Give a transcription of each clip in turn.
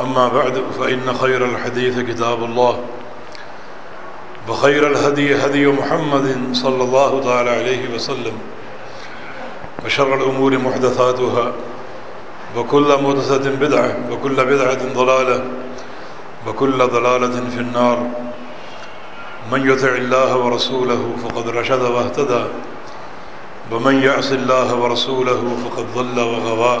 أما بعد، فإن خير الحديث كتاب الله، وخير الهدي هدي محمد صلى الله تعالى عليه وسلم، وشر الأمور محدثاتها، وكل محدثة بدعة، وكل بدعة ضلالة، وكل ضلالة في النار. من يطع الله ورسوله فقد رشد واهتدى، ومن يعص الله ورسوله فقد ضل وغوى.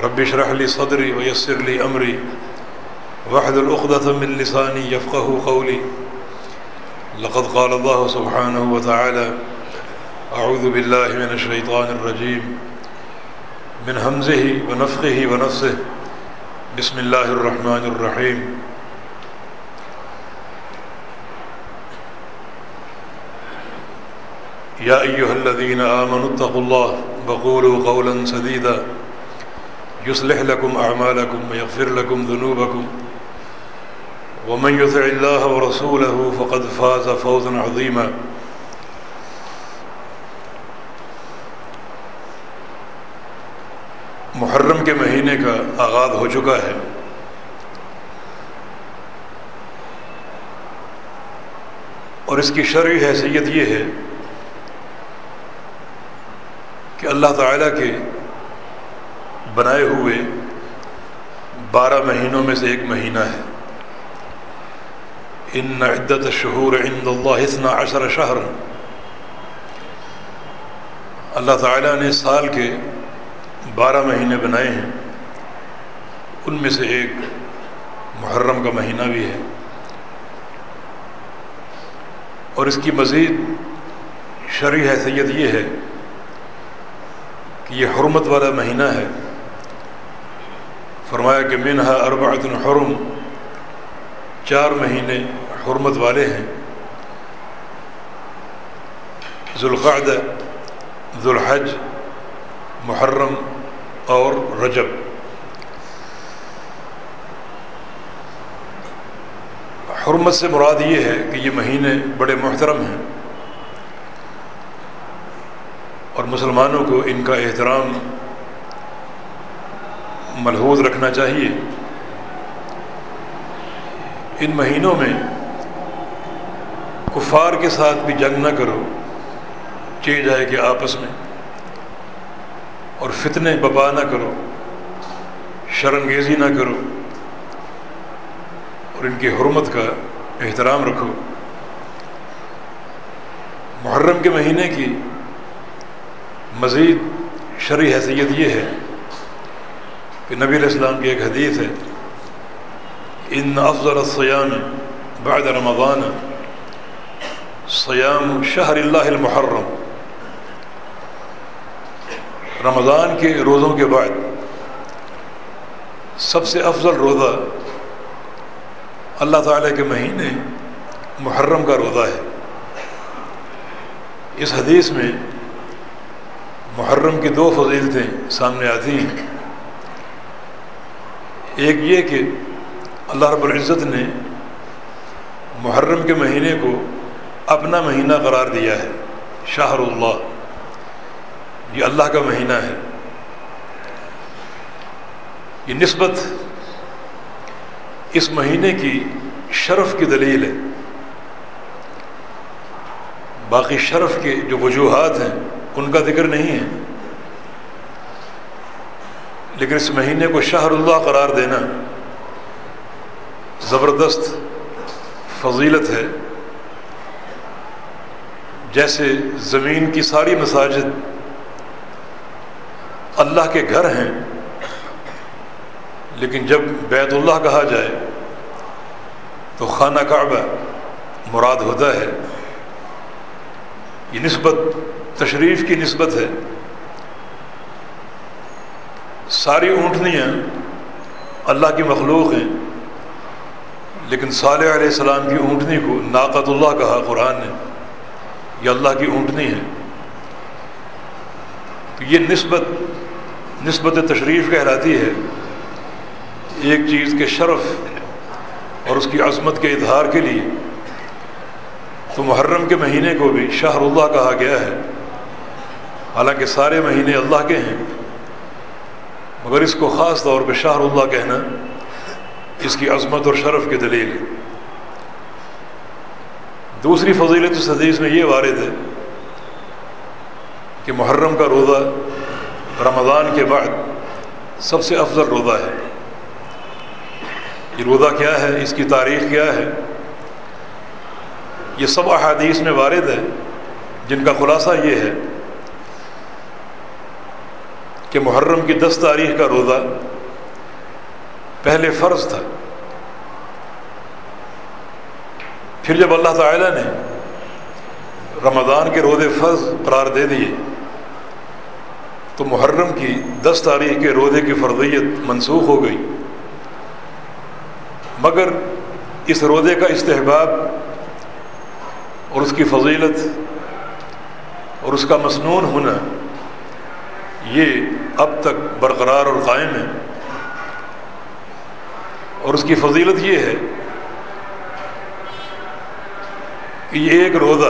رب اشرح لي صدري ويسر لي أمري. واحلل عقدة من لساني يفقه قولي. لقد قال الله سبحانه وتعالى أعوذ بالله من الشيطان الرجيم. من همزه ونفخه ونفسه. بسم الله الرحمن الرحيم. يا أيها الذين آمنوا اتقوا الله وقولوا قولا سديدا. يصلح لكم أعمالكم ويغفر لكم ذنوبكم ومن يطع الله ورسوله فقد فاز فوزا عظيما محرم کے مہینے کا آغاز ہو چکا ہے۔ اور اس کی شرعی حیثیت یہ ہے کہ اللہ تعالیٰ کے بنائے ہوئے بارہ مہینوں میں سے ایک مہینہ ہے۔ ان عدت شہور عند اللہ اثنا عشر شہر اللہ تعالیٰ نے سال کے بارہ مہینے بنائے ہیں۔ ان میں سے ایک محرم کا مہینہ بھی ہے۔ اور اس کی مزید شرعی حیثیت یہ ہے کہ یہ حرمت والا مہینہ ہے۔ فرمایا کہ منہا اربعۃ حرم، چار مہینے حرمت والے ہیں۔ ذوالقعدہ، ذوالحج، محرم اور رجب۔ حرمت سے مراد یہ ہے کہ یہ مہینے بڑے محترم ہیں۔ اور مسلمانوں کو ان کا احترام ملحوظ رکھنا چاہیے۔ ان مہینوں میں کفار کے ساتھ بھی جنگ نہ کرو، چے جائے کہ آپس میں۔ اور فتنے ببا نہ کرو، شرنگیزی نہ کرو۔ اور ان کی حرمت کا احترام رکھو۔ محرم کے مہینے کی مزید شرعی حیثیت یہ ہے کہ نبی علیہ السلام کی ایک حدیث ہے، ان افضل السیام بعد رمضان سیام شہر اللہ المحرم. رمضان کے روزوں کے بعد سب سے افضل روزہ اللہ تعالیٰ کے مہینے محرم کا روزہ ہے۔ اس حدیث میں محرم کی دو فضیلتیں سامنے آتی ہیں۔ ایک یہ کہ اللہ رب العزت نے محرم کے مہینے کو اپنا مہینہ قرار دیا ہے شاہر اللہ۔ یہ اللہ کا مہینہ ہے۔ یہ نسبت اس مہینے کی شرف کی دلیل ہے۔ باقی شرف کے جو وجوہات ہیں، ان کا ذکر نہیں ہے۔ لیکن اس مہینے کو شہر اللہ قرار دینا زبردست فضیلت ہے۔ جیسے زمین کی ساری مساجد اللہ کے گھر ہیں، لیکن جب بیت اللہ کہا جائے تو خانہ کعبہ مراد ہوتا ہے۔ یہ نسبت تشریف کی نسبت ہے۔ ساری اونٹنیاں اللہ کی مخلوق ہیں، لیکن صالح علیہ السلام کی اونٹنی کو ناقت اللہ کہا قرآن نے، یہ اللہ کی اونٹنی ہے تو یہ نسبت نسبت تشریف کہلاتی ہے، ایک چیز کے شرف اور اس کی عظمت کے اظہار کے لیے۔ تو محرم کے مہینے کو بھی شہر اللہ کہا گیا ہے، حالانکہ سارے مہینے اللہ کے ہیں۔ مگر اس کو خاص طور پہ شہر اللہ کہنا اس کی عظمت اور شرف کی دلیل ہے۔ دوسری فضیلت اس حدیث میں یہ وارد ہے کہ محرم کا روزہ رمضان کے بعد سب سے افضل روزہ ہے۔ یہ روزہ کیا ہے؟ اس کی تاریخ کیا ہے؟ یہ سب احادیث میں وارد ہے۔ جن کا خلاصہ یہ ہے کہ محرم کی دس تاریخ کا روزہ پہلے فرض تھا۔ پھر جب اللہ تعالیٰ نے رمضان کے روزے فرض قرار دے دیے، تو محرم کی دس تاریخ کے روزے کی فرضیت منسوخ ہو گئی۔ مگر اس روزے کا استحباب اور اس کی فضیلت اور اس کا مصنون ہونا یہ اب تک برقرار اور قائم ہے۔ اور اس کی فضیلت یہ ہے کہ یہ ایک روزہ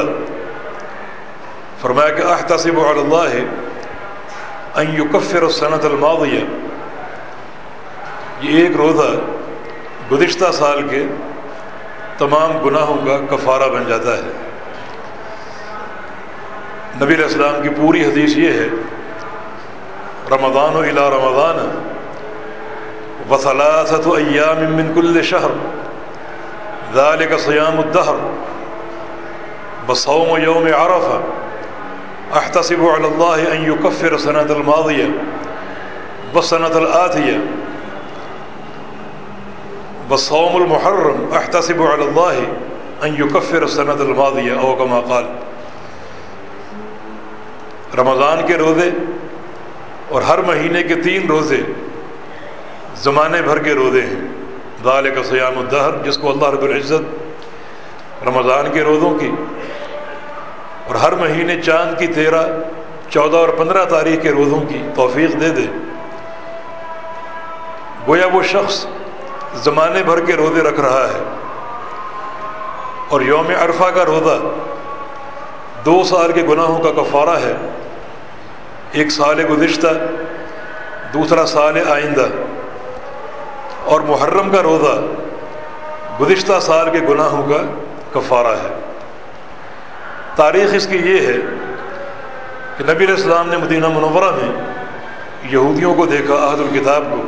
فرمایا کہ احتسب اللہ ہے یکفر الصنت الماضیہ۔ یہ ایک روزہ گزشتہ سال کے تمام گناہوں کا کفارہ بن جاتا ہے۔ نبی علیہ السلام کی پوری حدیث یہ ہے رمضان و الا رمضان وصلاثت ایام من کل شہر ذالک صیام الدہر بصوم یوم عرفہ احتسب علی اللہ ان یکفر سنت الماضیہ بسنت الآتیہ بصوم المحرم احتسب علی اللہ ان یکفر سنت الماضیہ او کما قال رمضان کے روزے اور ہر مہینے کے تین روزے زمانے بھر کے روزے ہیں۔ دال کا سیام الدہر، جس کو اللہ رب العزت رمضان کے روزوں کی اور ہر مہینے چاند کی تیرہ، چودہ اور پندرہ تاریخ کے روزوں کی توفیق دے دے۔ گویا وہ شخص زمانے بھر کے روزے رکھ رہا ہے اور یوم عرفہ کا روزہ دو سال کے گناہوں کا کفارہ ہے۔ ایک سال گزشتہ، دوسرا سال آئندہ، اور محرم کا روزہ گزشتہ سال کے گناہوں کا کفارہ ہے۔ تاریخ اس کی یہ ہے کہ نبی علیہ السلام نے مدینہ منورہ میں یہودیوں کو دیکھا عہد الکتاب کو،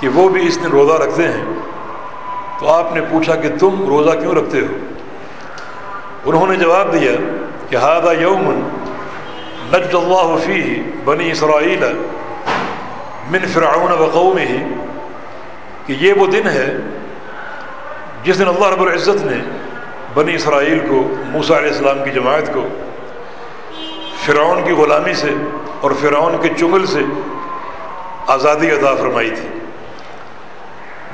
کہ وہ بھی اس دن روزہ رکھتے ہیں۔ تو آپ نے پوچھا کہ تم روزہ کیوں رکھتے ہو؟ انہوں نے جواب دیا کہ ہادہ یومن نج اللہ فی بنی اسرائیل من فرعون وقوم ہی کہ یہ وہ دن ہے جس دن اللہ رب العزت نے بنی اسرائیل کو، موسیٰ علیہ السلام کی جماعت کو فرعون کی غلامی سے اور فرعون کے چنگل سے آزادی عطا فرمائی تھی۔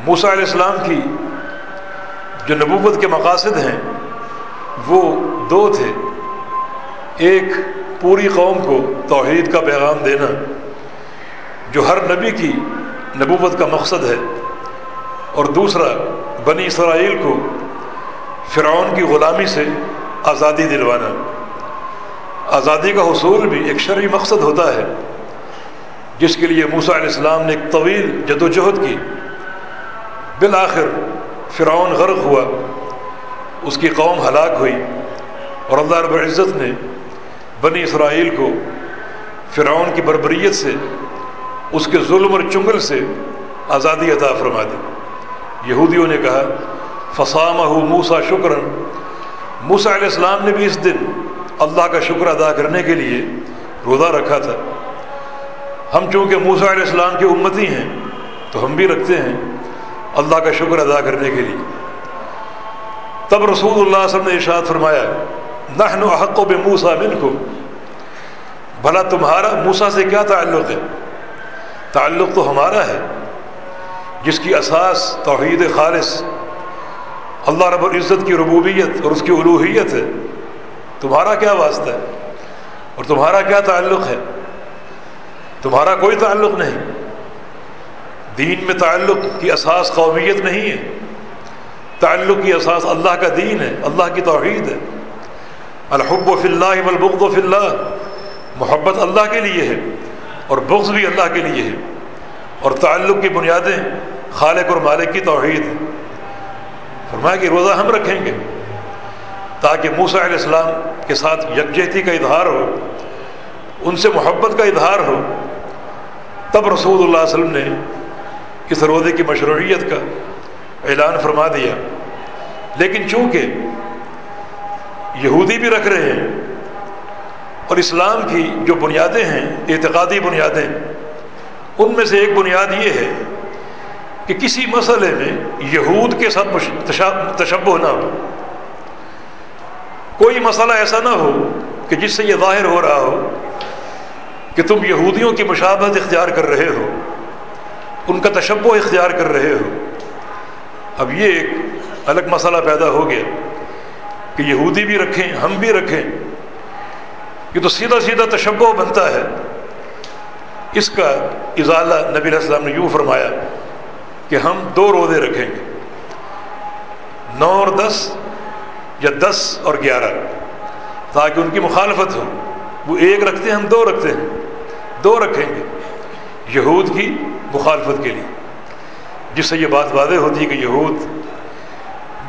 موسیٰ علیہ السلام کی جو نبوت کے مقاصد ہیں وہ دو تھے۔ ایک پوری قوم کو توحید کا پیغام دینا جو ہر نبی کی نبوت کا مقصد ہے اور دوسرا بنی اسرائیل کو فرعون کی غلامی سے آزادی دلوانا۔ آزادی کا حصول بھی ایک شرعی مقصد ہوتا ہے، جس کے لیے موسیٰ علیہ السلام نے ایک طویل جد و جہد کی۔ بالآخر فرعون غرق ہوا، اس کی قوم ہلاک ہوئی اور اللہ رب العزت نے بنی اسرائیل کو فرعون کی بربریت سے، اس کے ظلم اور چنگل سے آزادی عطا فرما دی۔ یہودیوں نے کہا فسامہ موسا شکر موسا علیہ السلام نے بھی اس دن اللہ کا شکر ادا کرنے کے لیے روزہ رکھا تھا۔ ہم چونکہ موسا علیہ السلام کی امتی ہیں، تو ہم بھی رکھتے ہیں اللہ کا شکر ادا کرنے کے لیے۔ تب رسول اللہ علیہ وسلم نے ارشاد فرمایا نحن حق و بے موسا کو بھلا تمہارا موسا سے کیا تعلق ہے؟ تعلق تو ہمارا ہے، جس کی اساس توحید خالص، اللہ رب العزت کی ربوبیت اور اس کی الوحیت ہے۔ تمہارا کیا واسطہ ہے؟ اور تمہارا کیا تعلق ہے؟ تمہارا کوئی تعلق نہیں۔ دین میں تعلق کی اساس قومیت نہیں ہے۔ تعلق کی اساس اللہ کا دین ہے، اللہ کی توحید ہے۔ الحب و فی اللہ البغض و فی اللہ محبت اللہ کے لیے ہے اور بغض بھی اللہ کے لیے ہے اور تعلق کی بنیادیں خالق اور مالک کی توحید ہے فرمایا کہ روزہ ہم رکھیں گے تاکہ موسیٰ علیہ السلام کے ساتھ یکجہتی کا اظہار ہو، ان سے محبت کا اظہار ہو۔ تب رسول اللہ علیہ وسلم نے اس روزے کی مشروعیت کا اعلان فرما دیا۔ لیکن چونکہ یہودی بھی رکھ رہے ہیں اور اسلام کی جو بنیادیں ہیں، اعتقادی بنیادیں، ان میں سے ایک بنیاد یہ ہے کہ کسی مسئلے میں یہود کے ساتھ تشبہ نہ ہو۔ کوئی مسئلہ ایسا نہ ہو کہ جس سے یہ ظاہر ہو رہا ہو کہ تم یہودیوں کی مشابت اختیار کر رہے ہو، ان کا تشبہ اختیار کر رہے ہو۔ اب یہ ایک الگ مسئلہ پیدا ہو گیا۔ کہ یہودی بھی رکھیں، ہم بھی رکھیں، یہ تو سیدھا سیدھا تشبہ بنتا ہے۔ اس کا اضالہ نبی علیہ السلام نے یوں فرمایا کہ ہم دو روزے رکھیں گے، نو اور دس یا دس اور گیارہ، تاکہ ان کی مخالفت ہو۔ وہ ایک رکھتے ہیں، ہم دو رکھتے ہیں۔ دو رکھیں گے یہود کی مخالفت کے لیے۔ جس سے یہ بات واضح ہوتی ہے کہ یہود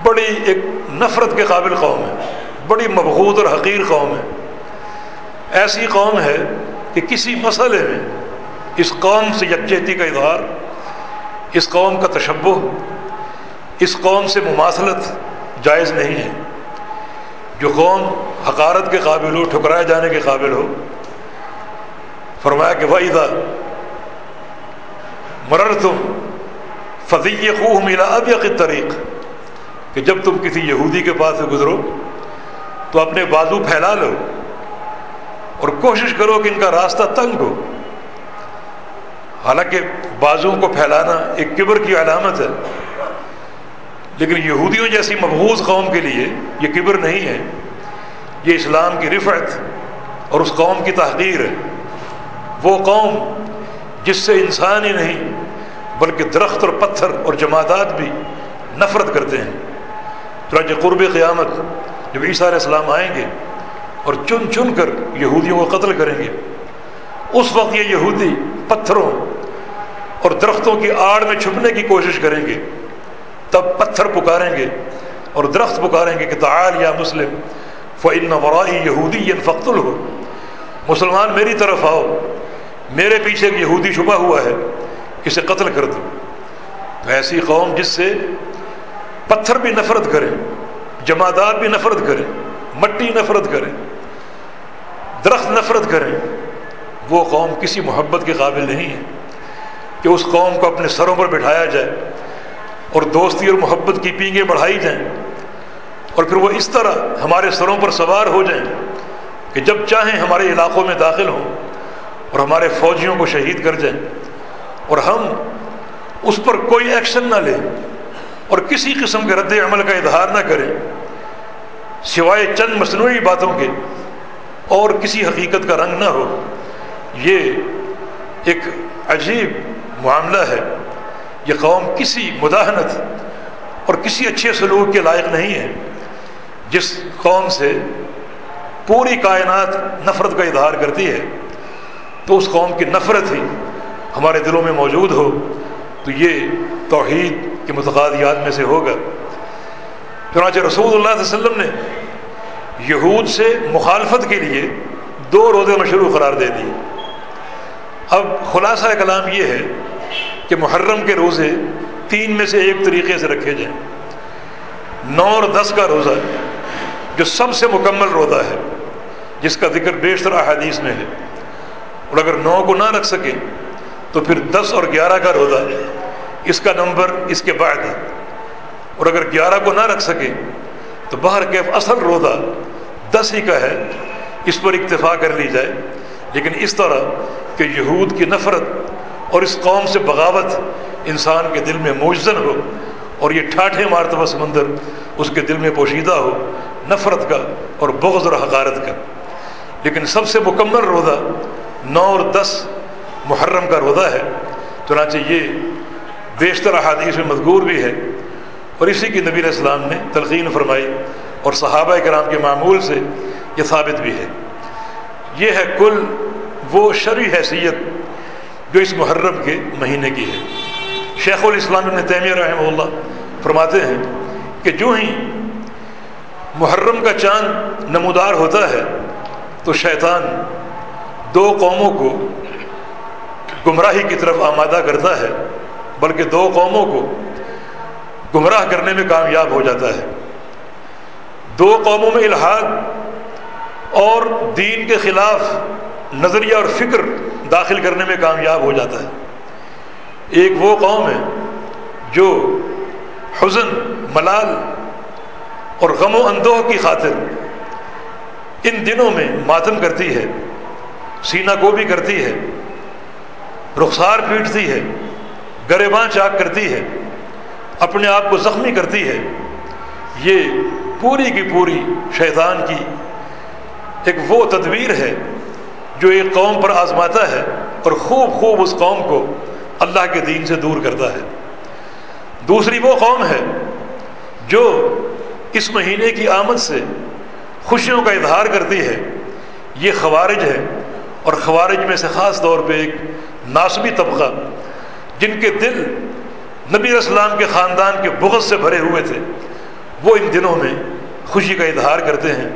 بڑی ایک نفرت کے قابل قوم ہے، بڑی مبغوط اور حقیر قوم ہے۔ ایسی قوم ہے کہ کسی مسئلے میں اس قوم سے یکجہتی کا اظہار، اس قوم کا تشبہ، اس قوم سے مماثلت جائز نہیں ہے۔ جو قوم حقارت کے قابل ہو، ٹھکرائے جانے کے قابل ہو، فرمایا کہ وحیدہ مرر تم فضی خوہ ملا اب یقین طریق کہ جب تم کسی یہودی کے پاس سے گزرو تو اپنے بازو پھیلا لو اور کوشش کرو کہ ان کا راستہ تنگ ہو۔ حالانکہ بازو کو پھیلانا ایک کبر کی علامت ہے۔ لیکن یہودیوں جیسی مبغوض قوم کے لیے یہ کبر نہیں ہے۔ یہ اسلام کی رفعت اور اس قوم کی تحقیر ہے۔ وہ قوم جس سے انسان ہی نہیں، بلکہ درخت اور پتھر اور جماعتات بھی نفرت کرتے ہیں۔ تو قرب قیامت جب عیسیٰ علیہ السلام آئیں گے اور چن چن کر یہودیوں کو قتل کریں گے، اس وقت یہ یہودی پتھروں اور درختوں کی آڑ میں چھپنے کی کوشش کریں گے، تب پتھر پکاریں گے اور درخت پکاریں گے کہ تعال یا مسلم فعن ورائی یہودی فخت ہو مسلمان میری طرف آؤ، میرے پیچھے ایک یہودی چھپا ہوا ہے، اسے قتل کر دو۔ ایسی قوم جس سے پتھر بھی نفرت کرے جمادات بھی نفرت کرے، مٹی نفرت کرے، درخت نفرت کریں وہ قوم کسی محبت کے قابل نہیں ہے کہ اس قوم کو اپنے سروں پر بٹھایا جائے اور دوستی اور محبت کی پینگیں بڑھائی جائیں اور پھر وہ اس طرح ہمارے سروں پر سوار ہو جائیں کہ جب چاہیں ہمارے علاقوں میں داخل ہوں اور ہمارے فوجیوں کو شہید کر جائیں اور ہم اس پر کوئی ایکشن نہ لیں۔ اور کسی قسم کے رد عمل کا اظہار نہ کریں سوائے چند مصنوعی باتوں کے، اور کسی حقیقت کا رنگ نہ ہو۔ یہ ایک عجیب معاملہ ہے۔ یہ قوم کسی مداحنت اور کسی اچھے سلوک کے لائق نہیں ہے، جس قوم سے پوری کائنات نفرت کا اظہار کرتی ہے۔ تو اس قوم کی نفرت ہی ہمارے دلوں میں موجود ہو، تو یہ توحید کے متقادیات میں سے ہوگا۔ چنانچہ رسول اللہ علیہ وسلم نے یہود سے مخالفت کے لیے دو روزے مشروع قرار دے دیے۔ اب خلاصہ کلام یہ ہے کہ محرم کے روزے تین میں سے ایک طریقے سے رکھے جائیں۔ نو اور دس کا روزہ جو سب سے مکمل روزہ ہے، جس کا ذکر بیشتر احادیث میں ہے۔ اور اگر نو کو نہ رکھ سکیں، تو پھر دس اور گیارہ کا روزہ اس کا نمبر اس کے بعد ہے۔ اور اگر گیارہ کو نہ رکھ سکیں تو باہر کیف اصل روزہ دس ہی کا ہے۔ اس پر اکتفا کر لی جائے۔ لیکن اس طرح کہ یہود کی نفرت اور اس قوم سے بغاوت انسان کے دل میں موجزن ہو اور یہ ٹھاٹھے مرتبہ سمندر اس کے دل میں پوشیدہ ہو، نفرت کا اور بغض اور حقارت کا۔ لیکن سب سے مکمل روزہ نو اور دس محرم کا روزہ ہے۔ چنانچہ یہ بیشتر احادیث میں مذکور بھی ہے اور اسی کی نبی علیہ السلام نے تلقین فرمائی اور صحابہ کرام کے معمول سے یہ ثابت بھی ہے۔ یہ ہے کل وہ شرعی حیثیت جو اس محرم کے مہینے کی ہے۔ شیخ الاسلام ابن تیمیہ رحمہ اللہ فرماتے ہیں کہ جو ہی محرم کا چاند نمودار ہوتا ہے تو شیطان دو قوموں کو گمراہی کی طرف آمادہ کرتا ہے۔ بلکہ دو قوموں کو گمراہ کرنے میں کامیاب ہو جاتا ہے۔ دو قوموں میں الحاد اور دین کے خلاف نظریہ اور فکر داخل کرنے میں کامیاب ہو جاتا ہے۔ ایک وہ قوم ہے جو حزن، ملال اور غم و اندوہ کی خاطر ان دنوں میں ماتم کرتی ہے، سینہ کو بھی کرتی ہے، رخسار پیٹتی ہے۔ گریباں چاک کرتی ہے، اپنے آپ کو زخمی کرتی ہے۔ یہ پوری کی پوری شیطان کی ایک وہ تدبیر ہے جو ایک قوم پر آزماتا ہے اور خوب خوب اس قوم کو اللہ کے دین سے دور کرتا ہے۔ دوسری وہ قوم ہے جو اس مہینے کی آمد سے خوشیوں کا اظہار کرتی ہے۔ یہ خوارج ہے اور خوارج میں سے خاص طور پہ ایک ناسبی طبقہ جن کے دل نبی السلام کے خاندان کے بغض سے بھرے ہوئے تھے، وہ ان دنوں میں خوشی کا اظہار کرتے ہیں،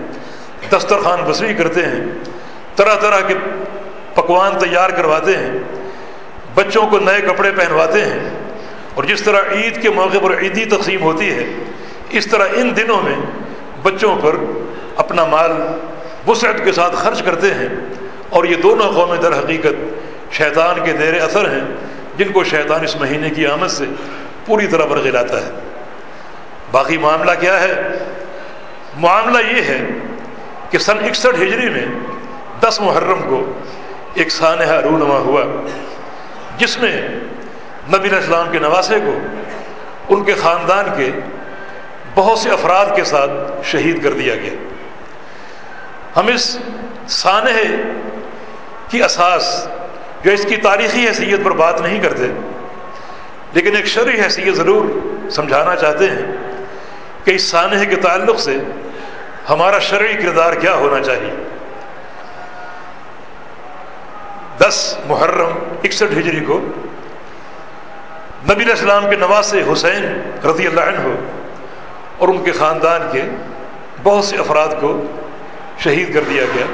دسترخوان بسری کرتے ہیں، طرح طرح کے پکوان تیار کرواتے ہیں، بچوں کو نئے کپڑے پہنواتے ہیں، اور جس طرح عید کے موقع پر عیدی تقسیم ہوتی ہے، اس طرح ان دنوں میں بچوں پر اپنا مال وسعت کے ساتھ خرچ کرتے ہیں، اور یہ دونوں قومیں در حقیقت شیطان کے دیر اثر ہیں۔ جن کو شیطان اس مہینے کی آمد سے پوری طرح برگلاتا ہے۔ باقی معاملہ کیا ہے؟ معاملہ یہ ہے کہ سن اکسٹھ ہجری میں دس محرم کو ایک سانحہ رونما ہوا، جس میں نبی السلام کے نواسے کو ان کے خاندان کے بہت سے افراد کے ساتھ شہید کر دیا گیا۔ ہم اس سانحے کی اساس جو اس کی تاریخی حیثیت پر بات نہیں کرتے، لیکن ایک شرعی حیثیت ضرور سمجھانا چاہتے ہیں کہ اس سانحے کے تعلق سے ہمارا شرعی کردار کیا ہونا چاہیے۔ دس محرم اکسٹھ ہجری کو نبی علیہ السلام کے نواز حسین رضی اللہ عنہ اور ان کے خاندان کے بہت سے افراد کو شہید کر دیا گیا۔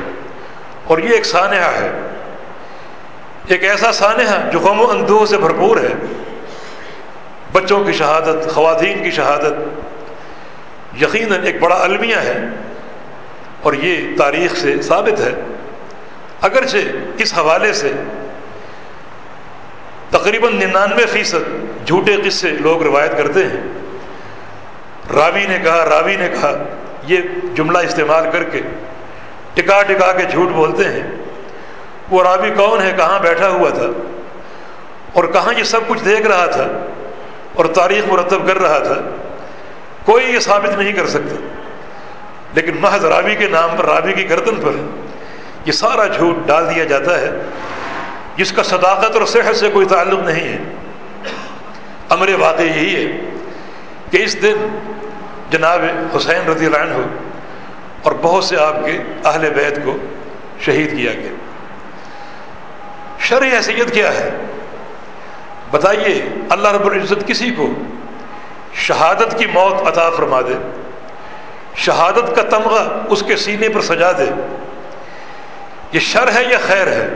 اور یہ ایک سانحہ ہے۔ ایک ایسا سانحہ جو غم و اندوہ سے بھرپور ہے۔ بچوں کی شہادت، خواتین کی شہادت یقیناً ایک بڑا المیہ ہے اور یہ تاریخ سے ثابت ہے۔ اگرچہ اس حوالے سے تقریباً ننانوے فیصد جھوٹے قصے لوگ روایت کرتے ہیں۔ راوی نے کہا، راوی نے کہا، یہ جملہ استعمال کر کے ٹکا ٹکا کے جھوٹ بولتے ہیں۔ وہ راوی کون ہے؟ کہاں بیٹھا ہوا تھا؟ اور کہاں یہ سب کچھ دیکھ رہا تھا؟ اور تاریخ مرتب کر رہا تھا؟ کوئی یہ ثابت نہیں کر سکتا۔ لیکن محض راوی کے نام پر، راوی کی گردن پر یہ سارا جھوٹ ڈال دیا جاتا ہے، جس کا صداقت اور صحت سے کوئی تعلق نہیں ہے۔ امر واقع یہی ہے کہ اس دن جناب حسین رضی اللہ عنہ اور بہت سے آپ کے اہل بیت کو شہید کیا گیا۔ شرع حیثیت کیا ہے؟ بتائیے، اللہ رب العزت کسی کو شہادت کی موت عطا فرما دے، شہادت کا تمغہ اس کے سینے پر سجا دے، یہ شر ہے یا خیر ہے؟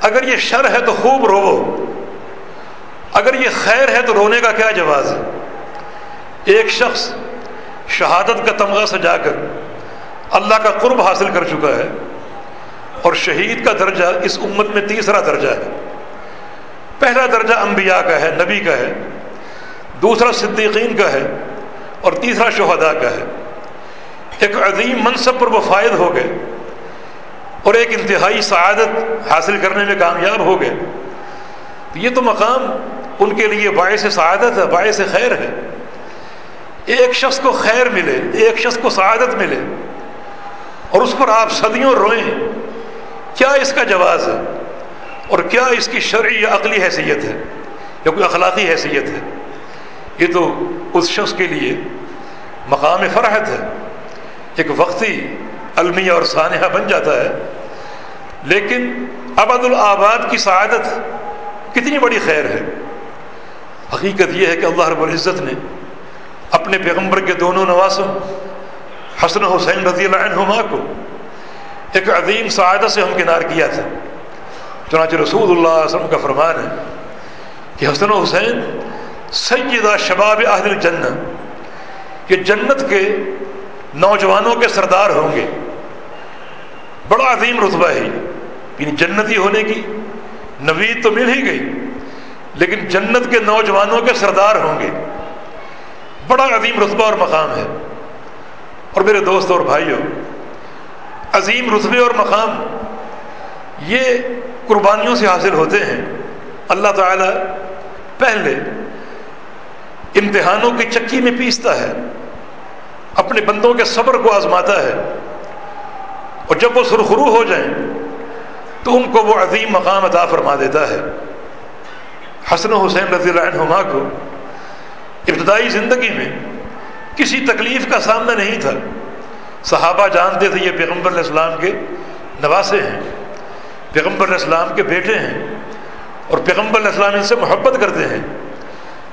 اگر یہ شر ہے تو خوب رو اگر یہ خیر ہے تو رونے کا کیا جواز؟ ہے ایک شخص شہادت کا تمغہ سجا کر اللہ کا قرب حاصل کر چکا ہے اور شہید کا درجہ اس امت میں تیسرا درجہ ہے۔ پہلا درجہ انبیاء کا ہے، نبی کا ہے۔ دوسرا صدیقین کا ہے اور تیسرا شہداء کا ہے۔ ایک عظیم منصب پر وہ فائد ہو گئے اور ایک انتہائی سعادت حاصل کرنے میں کامیاب ہو گئے۔ یہ تو مقام ان کے لیے باعث سعادت ہے، باعث خیر ہے۔ ایک شخص کو خیر ملے، ایک شخص کو سعادت ملے اور اس پر آپ صدیوں روئیں۔ کیا اس کا جواز ہے اور کیا اس کی شرعی یا عقلی حیثیت ہے یا کوئی اخلاقی حیثیت ہے؟ یہ تو اس شخص کے لیے مقام فرحت ہے۔ ایک وقتی المیہ اور سانحہ بن جاتا ہے۔ لیکن ابد الآباد کی سعادت کتنی بڑی خیر ہے۔ حقیقت یہ ہے کہ اللہ رب العزت نے اپنے پیغمبر کے دونوں نواسوں، حسن حسین رضی اللہ عنہما کو ایک عظیم سعادت سے ہمکنار کیا تھا۔ چنانچہ رسول اللہ علیہ وسلم کا فرمان ہے کہ حسن و حسین سیدہ شباب اہل الجنہ، یہ جنت کے نوجوانوں کے سردار ہوں گے۔ بڑا عظیم رتبہ ہے۔ یعنی جنتی ہونے کی نوید تو مل ہی گئی، لیکن جنت کے نوجوانوں کے سردار ہوں گے۔ بڑا عظیم رتبہ اور مقام ہے۔ اور میرے دوست اور بھائیوں عظیم رتبے اور مقام یہ قربانیوں سے حاصل ہوتے ہیں۔ اللہ تعالیٰ پہلے امتحانوں کی چکی میں پیستا ہے، اپنے بندوں کے صبر کو آزماتا ہے۔ اور جب وہ سرخرو ہو جائیں تو ان کو وہ عظیم مقام عطا فرما دیتا ہے۔ حسن و حسین رضی اللہ عنہما کو ابتدائی زندگی میں کسی تکلیف کا سامنا نہیں تھا۔ صحابہ جانتے تھے یہ پیغمبر علیہ السلام کے نواسے ہیں، پیغمبر علیہ السلام کے بیٹے ہیں، اور پیغمبر علیہ السلام ان سے محبت کرتے ہیں۔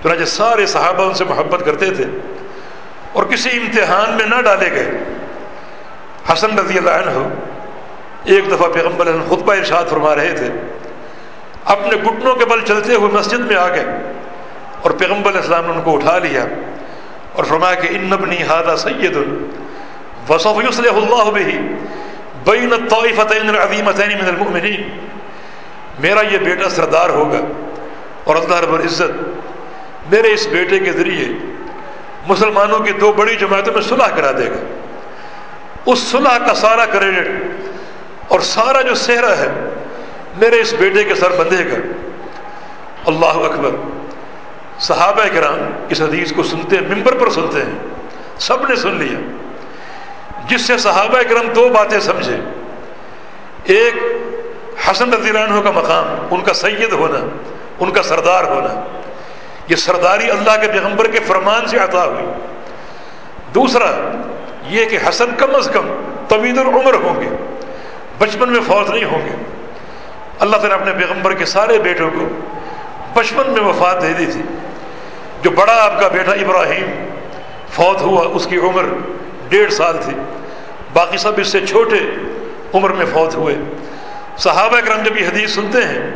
چنانچہ سارے صحابہ ان سے محبت کرتے تھے، اور کسی امتحان میں نہ ڈالے گئے۔ حسن رضی اللہ عنہ ایک دفعہ پیغمبر علیہ خطبہ ارشاد فرما رہے تھے، اپنے گھٹنوں کے بل چلتے ہوئے مسجد میں آ گئے، اور پیغمبر علیہ السلام نے ان کو اٹھا لیا اور فرمایا کہ ان نبنی ہادہ سید وصف یصلح اللہ بھی بین الطائفتین العظیمتین من المؤمنین میرا یہ بیٹا سردار ہوگا اور اللہ رب العزت میرے اس بیٹے کے ذریعے مسلمانوں کی دو بڑی جماعتوں میں صلح کرا دے گا۔ اس صلح کا سارا کریڈٹ اور سارا جو صحرا ہے میرے اس بیٹے کے سر بندھے گا۔ اللہ اکبر۔ صحابہ کرام اس حدیث کو سنتے ہیں ممبر پر سنتے ہیں۔ سب نے سن لیا۔ جس سے صحابہ کرم دو باتیں سمجھے ایک، حسن رضی اللہ عنہ کا مقام، ان کا سید ہونا، ان کا سردار ہونا۔ یہ سرداری اللہ کے پیغمبر کے فرمان سے عطا ہوئی۔ دوسرا، یہ کہ حسن کم از کم طویل العمر ہوں گے، بچپن میں فوت نہیں ہوں گے۔ اللہ تعالیٰ اپنے پیغمبر کے سارے بیٹوں کو بچپن میں وفات دے دی تھی۔ جو بڑا آپ کا بیٹا ابراہیم فوت ہوا، اس کی عمر ڈیڑھ سال تھی۔ باقی سب اس سے چھوٹے عمر میں فوت ہوئے۔ صحابہ کرم جب یہ حدیث سنتے ہیں،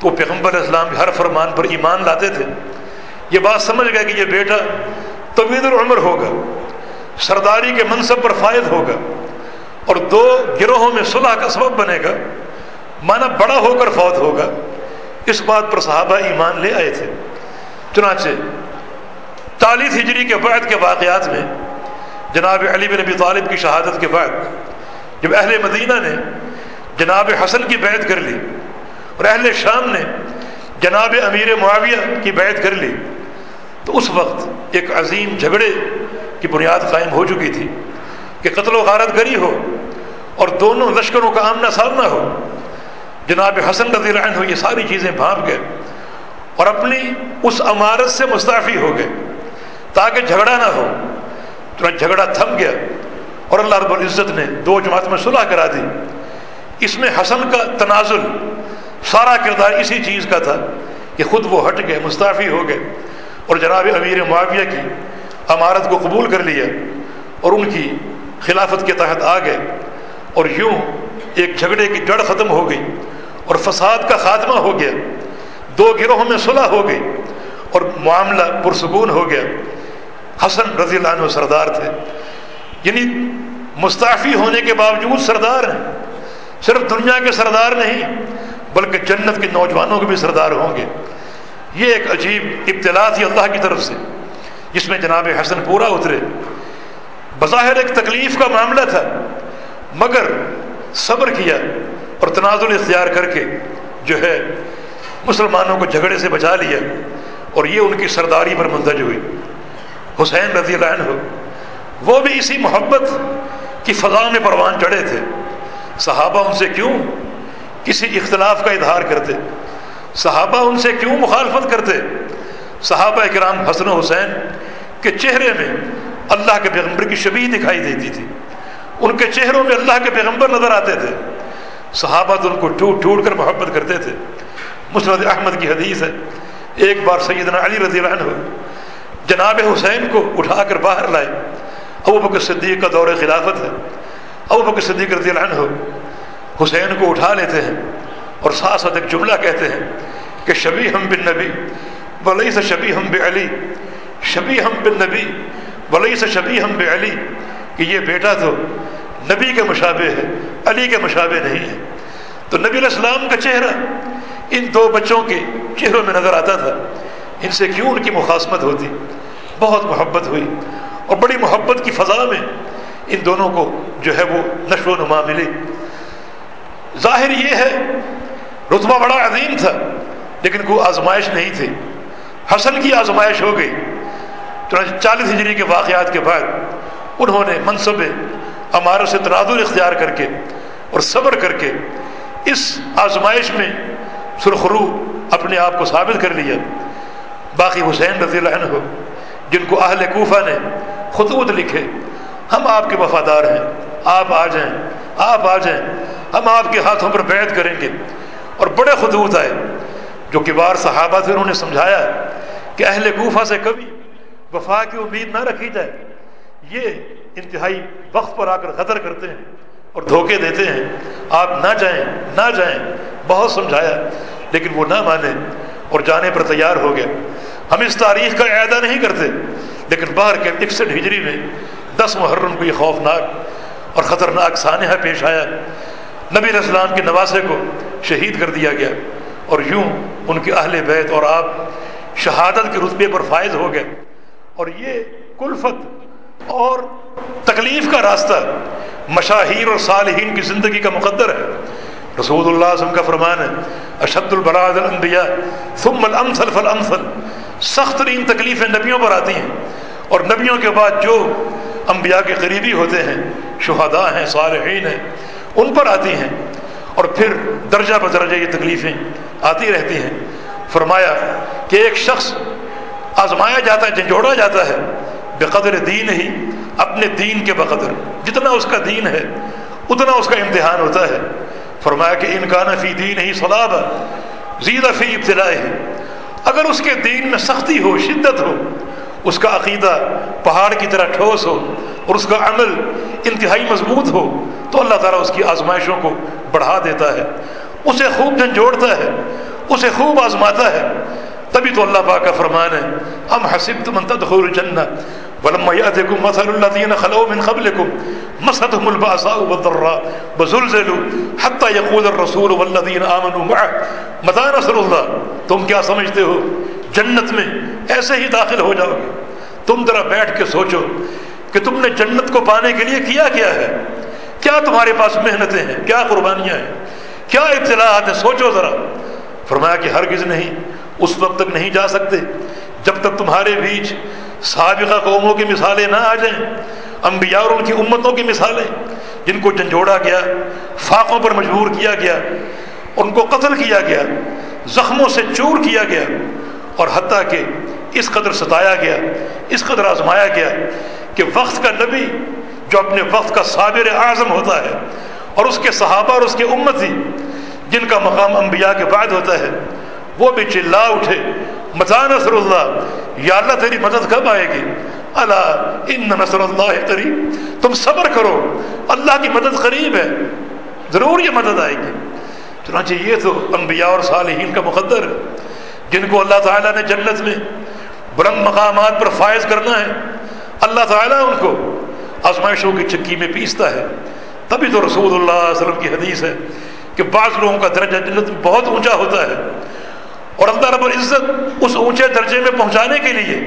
تو پیغمبر اسلام کے ہر فرمان پر ایمان لاتے تھے۔ یہ بات سمجھ گئے کہ یہ بیٹا طویل العمر ہوگا، سرداری کے منصب پر فائد ہوگا اور دو گروہوں میں صلح کا سبب بنے گا مانا بڑا ہو کر فوت ہوگا۔ اس بات پر صحابہ ایمان لے آئے تھے۔ چنانچہ چالیس ہجری کے بعد کے واقعات میں جناب علی بن نبی طالب کی شہادت کے بعد جب اہل مدینہ نے جناب حسن کی بیعت کر لی اور اہل شام نے جناب امیر معاویہ کی بیعت کر لی، تو اس وقت ایک عظیم جھگڑے کی بنیاد قائم ہو چکی تھی کہ قتل و غارت گری ہو اور دونوں لشکروں کا آمنا سامنا ہو۔ جناب حسن رضی اللہ عنہ یہ ساری چیزیں بھانپ گئے اور اپنی اس عمارت سے مستعفی ہو گئے تاکہ جھگڑا نہ ہو۔ تو جھگڑا تھم گیا اور اللہ رب العزت نے دو جماعت میں صلح کرا دی۔ اس میں حسن کا تنازل سارا کردار اسی چیز کا تھا کہ خود وہ ہٹ گئے، مستعفی ہو گئے اور جناب امیر معاویہ کی عمارت کو قبول کر لیا اور ان کی خلافت کے تحت آ گئے اور یوں ایک جھگڑے کی جڑ ختم ہو گئی اور فساد کا خاتمہ ہو گیا۔ دو گروہوں میں صلح ہو گئی اور معاملہ پرسکون ہو گیا۔ حسن رضی اللہ عنہ سردار تھے۔ یعنی مستعفی ہونے کے باوجود سردار ہیں۔ صرف دنیا کے سردار نہیں، بلکہ جنت کے نوجوانوں کے بھی سردار ہوں گے۔ یہ ایک عجیب ابتلا تھی اللہ کی طرف سے، جس میں جناب حسن پورا اترے۔ بظاہر ایک تکلیف کا معاملہ تھا، مگر صبر کیا اور تنازل اختیار کر کے جو ہے مسلمانوں کو جھگڑے سے بچا لیا اور یہ ان کی سرداری پر مندج ہوئی۔ حسین رضی اللہ عنہ، وہ بھی اسی محبت کی فضا میں پروان چڑھے تھے۔ صحابہ ان سے کیوں کسی اختلاف کا اظہار کرتے؟ صحابہ ان سے کیوں مخالفت کرتے؟ صحابہ کرام حسن و حسین کے چہرے میں اللہ کے پیغمبر کی شبیہ دکھائی دیتی تھی۔ ان کے چہروں میں اللہ کے پیغمبر نظر آتے تھے۔ صحابہ تو ان کو ٹوٹ ٹوٹ کر محبت کرتے تھے۔ مسرت احمد کی حدیث ہے، ایک بار سیدنا علی رضی اللہ عنہ جناب حسین کو اٹھا کر باہر لائے ابو بکر صدیق کا دور خلافت ہے۔ ابو بکر صدیق رضی اللہ عنہ حسین کو اٹھا لیتے ہیں اور ساتھ ساتھ ایک جملہ کہتے ہیں کہ شبی ہم بن نبی ولی سے شبی ہم بے علی شبی ہم بن نبی ولی سے شبی ہم بے علی کہ یہ بیٹا تو نبی کے مشابہ ہے، علی کے مشابہ نہیں ہے۔ تو نبی علیہ السلام کا چہرہ ان دو بچوں کے چہروں میں نظر آتا تھا۔ ان سے کیوں ان کی مخاصمت ہوتی؟ بہت محبت ہوئی اور بڑی محبت کی فضا میں ان دونوں کو جو ہے وہ نشو و نما ملی۔ ظاہر یہ ہے، رتبہ بڑا عظیم تھا، لیکن کوئی آزمائش نہیں تھی۔ حسن کی آزمائش ہو گئی۔ چنانچہ چالیس ہجری کے واقعات کے بعد انہوں نے منصب امارت سے تناظر اختیار کر کے اور صبر کر کے اس آزمائش میں سرخرو اپنے آپ کو ثابت کر لیا۔ باقی حسین رضی اللہ عنہ، جن کو اہل کوفہ نے خطوط لکھے، ہم آپ کے وفادار ہیں، آپ آ جائیں، آپ آ جائیں، ہم آپ کے ہاتھوں پر بیعت کریں گے۔ اور بڑے خطوط آئے، جو کبار صحابہ تھے انہوں نے سمجھایا کہ اہل کوفہ سے کبھی وفا کی امید نہ رکھی جائے۔ یہ انتہائی وقت پر آ کر قدر کرتے ہیں اور دھوکے دیتے ہیں۔ آپ نہ جائیں نہ جائیں، بہت سمجھایا، لیکن وہ نہ مانے اور جانے پر تیار ہو گیا ہم اس تاریخ کا اعادہ نہیں کرتے۔ لیکن باہر کے اکسٹھ ہجری میں دس محرم کو یہ خوفناک اور خطرناک سانحہ پیش آیا۔ نبی اسلام کے نواسے کو شہید کر دیا گیا اور یوں ان کے اہل بیت اور آپ شہادت کے رتبے پر فائز ہو گئے۔ اور یہ کلفت اور تکلیف کا راستہ مشاہیر اور صالحین کی زندگی کا مقدر ہے۔ رسول اللہ وسلم کا فرمان ہے، اشد البراد الانبیاء ثم الامثل فالامثل. سخت ترین تکلیفیں نبیوں پر آتی ہیں۔ اور نبیوں کے بعد جو انبیاء کے قریبی ہوتے ہیں، شہداء ہیں، صالحین ہیں، ان پر آتی ہیں۔ اور پھر درجہ بدرجہ یہ تکلیفیں آتی رہتی ہیں۔ فرمایا کہ ایک شخص آزمایا جاتا ہے، جھنجھوڑا جاتا ہے بے قدر دین ہی، اپنے دین کے بقدر۔ جتنا اس کا دین ہے، اتنا اس کا امتحان ہوتا ہے۔ فرمایا کہ انکان فی دین ہی سلاب زیدہ فی ابتدا ہی اگر اس کے دین میں سختی ہو، شدت ہو، اس کا عقیدہ پہاڑ کی طرح ٹھوس ہو اور اس کا عمل انتہائی مضبوط ہو، تو اللہ تعالیٰ اس کی آزمائشوں کو بڑھا دیتا ہے، اسے خوب جھنجھوڑتا ہے، اسے خوب آزماتا ہے۔ تبھی تو اللہ پاک کا فرمان ہے، ہم حسب تم تدخل الجنہ۔ ولما يأتكم مثل الذين خلوا من قبلكم مستهم البأساء والضراء وزلزلوا حتى يقول الرسول والذين آمنوا معه، متى نصر الله؟ تم کیا سمجھتے ہو؟ جنت میں ایسے ہی داخل ہو جاؤ گے۔ تم ذرا بیٹھ کے سوچو کہ تم نے جنت کو پانے کے لیے کیا کیا ہے۔ کیا تمہارے پاس محنتیں ہیں؟ کیا قربانیاں ہیں؟ کیا اطلاعات ہیں؟ سوچو ذرا۔ فرمایا کہ ہرگز نہیں، اس وقت تک نہیں جا سکتے۔ جب تک تمہارے بیچ سابقہ قوموں کی مثالیں نہ آ جائیں، انبیاء اور ان کی امتوں کی مثالیں، جن کو جھنجھوڑا گیا، فاقوں پر مجبور کیا گیا، ان کو قتل کیا گیا، زخموں سے چور کیا گیا، اور حتیٰ کہ اس قدر ستایا گیا، اس قدر آزمایا گیا کہ وقت کا نبی جو اپنے وقت کا صابر اعظم ہوتا ہے، اور اس کے صحابہ اور اس کے امت ہی جن کا مقام انبیاء کے بعد ہوتا ہے، وہ بھی چلا اٹھے متا نصر اللہ یا اللہ تیری مدد کب آئے گی؟ اللہ ان نصر اللہ قریب. تم صبر کرو، اللہ کی مدد قریب ہے، ضرور یہ مدد آئے گی۔ چنانچہ یہ تو انبیاء اور صالحین کا مقدر ہے جن کو اللہ تعالیٰ نے جنت میں بلند مقامات پر فائز کرنا ہے۔ اللہ تعالیٰ ان کو آزمائشوں کی چکی میں پیستا ہے۔ تبھی تو رسول اللہ علیہ وسلم کی حدیث ہے کہ بعض لوگوں کا درجہ جنت میں بہت اونچا ہوتا ہے۔ اور اللہ رب العزت اس اونچے درجے میں پہنچانے کے لیے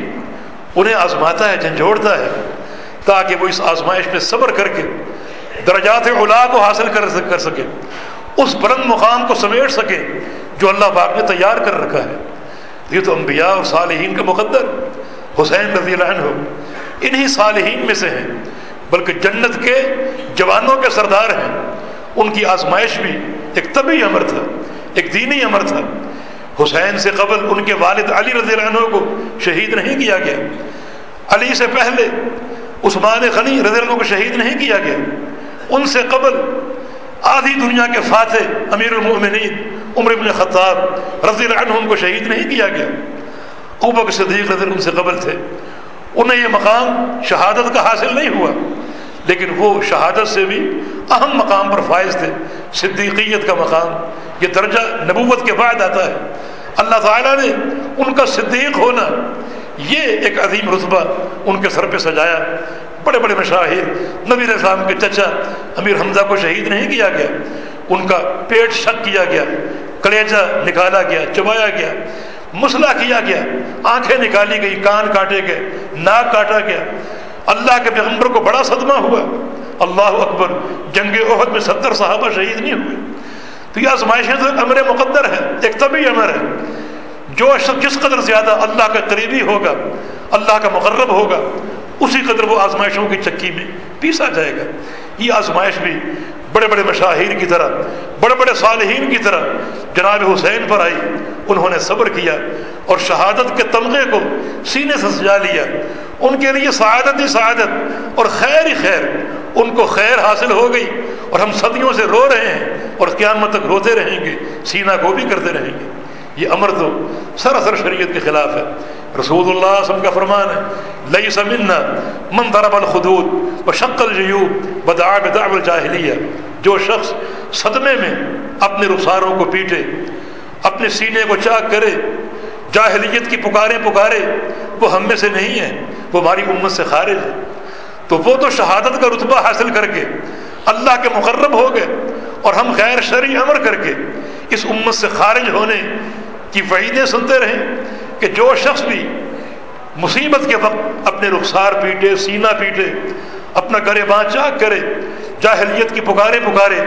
انہیں آزماتا ہے، جھنجھوڑتا ہے، تاکہ وہ اس آزمائش میں صبر کر کے، درجات اولا کو حاصل کر سکے، اس بلند مقام کو سمیٹ سکے جو اللہ پاک نے تیار کر رکھا ہے۔ یہ تو انبیاء اور صالحین کا مقدر، حسین رضی اللہ عنہ، انہی صالحین میں سے ہیں۔ بلکہ جنت کے جوانوں کے سردار ہیں۔ ان کی آزمائش بھی ایک طبی امر تھا، ایک دینی امر تھا۔ حسین سے قبل ان کے والد علی رضی اللہ عنہ کو شہید نہیں کیا گیا۔ علی سے پہلے عثمان غنی رضی اللہ عنہ کو شہید نہیں کیا گیا۔ ان سے قبل آدھی دنیا کے فاتح امیر المؤمنین عمر ابن خطاب رضی اللہ عنہ کو شہید نہیں کیا گیا۔ اوبک صدیق رضی ان سے قبل تھے۔ انہیں یہ مقام شہادت کا حاصل نہیں ہوا، لیکن وہ شہادت سے بھی اہم مقام پر فائز تھے، صدیقیت کا مقام۔ یہ درجہ نبوت کے بعد آتا ہے۔ اللہ تعالیٰ نے ان کا صدیق ہونا، یہ ایک عظیم رتبہ ان کے سر پہ سجایا۔ بڑے بڑے مشاہر نبی السلام کے چچا امیر حمزہ کو شہید نہیں کیا گیا، ان کا پیٹ شک کیا گیا کلیجہ نکالا گیا، چبایا گیا مسئلہ کیا گیا، آنکھیں نکالی گئی، کان کاٹے گئے، ناک کاٹا گیا۔ اللہ کے پیغمبر کو بڑا صدمہ ہوا۔ اللہ اکبر، جنگ عہد میں ستر صحابہ شہید نہیں ہوئے۔ تو یہ آزمائشیں تو امر مقدر ہے ایک طبی امر ہے۔ جو شخص جس قدر زیادہ اللہ کا قریبی ہوگا، اللہ کا مقرب ہوگا، اسی قدر وہ آزمائشوں کی چکی میں پیسا جائے گا۔ یہ آزمائش بھی بڑے بڑے مشاہیر کی طرح، بڑے بڑے صالحین کی طرح جناب حسین پر آئی۔ انہوں نے صبر کیا اور شہادت کے تمغے کو سینے سے سجا لیا۔ ان کے لیے سعادت ہی سعادت اور خیر ہی خیر۔ ان کو خیر حاصل ہو گئی۔ اور ہم صدیوں سے رو رہے ہیں اور قیامت تک روتے رہیں گے، سینہ کو بھی کرتے رہیں گے۔ یہ امر تو سراسر شریعت کے خلاف ہے۔ رسول اللہ وسلم کا فرمان ہے لئی سمنا من ضرب الخدود و شکل جیو بدع الجاہلیہ جو شخص صدمے میں اپنے رخساروں کو پیٹے، اپنے سینے کو چاک کرے، جاہلیت کی پکارے پکارے، وہ ہم میں سے نہیں ہے، وہ ہماری امت سے خارج ہے۔ تو وہ تو شہادت کا رتبہ حاصل کر کے اللہ کے مقرب ہو گئے اور ہم غیر شرعی امر کر کے اس امت سے خارج ہونے کی وعیدیں سنتے رہیں کہ جو شخص بھی مصیبت کے وقت اپنے رخسار پیٹے، سینہ پیٹے، اپنا کرے باں چاک کرے، جاہلیت کی پکارے پکارے،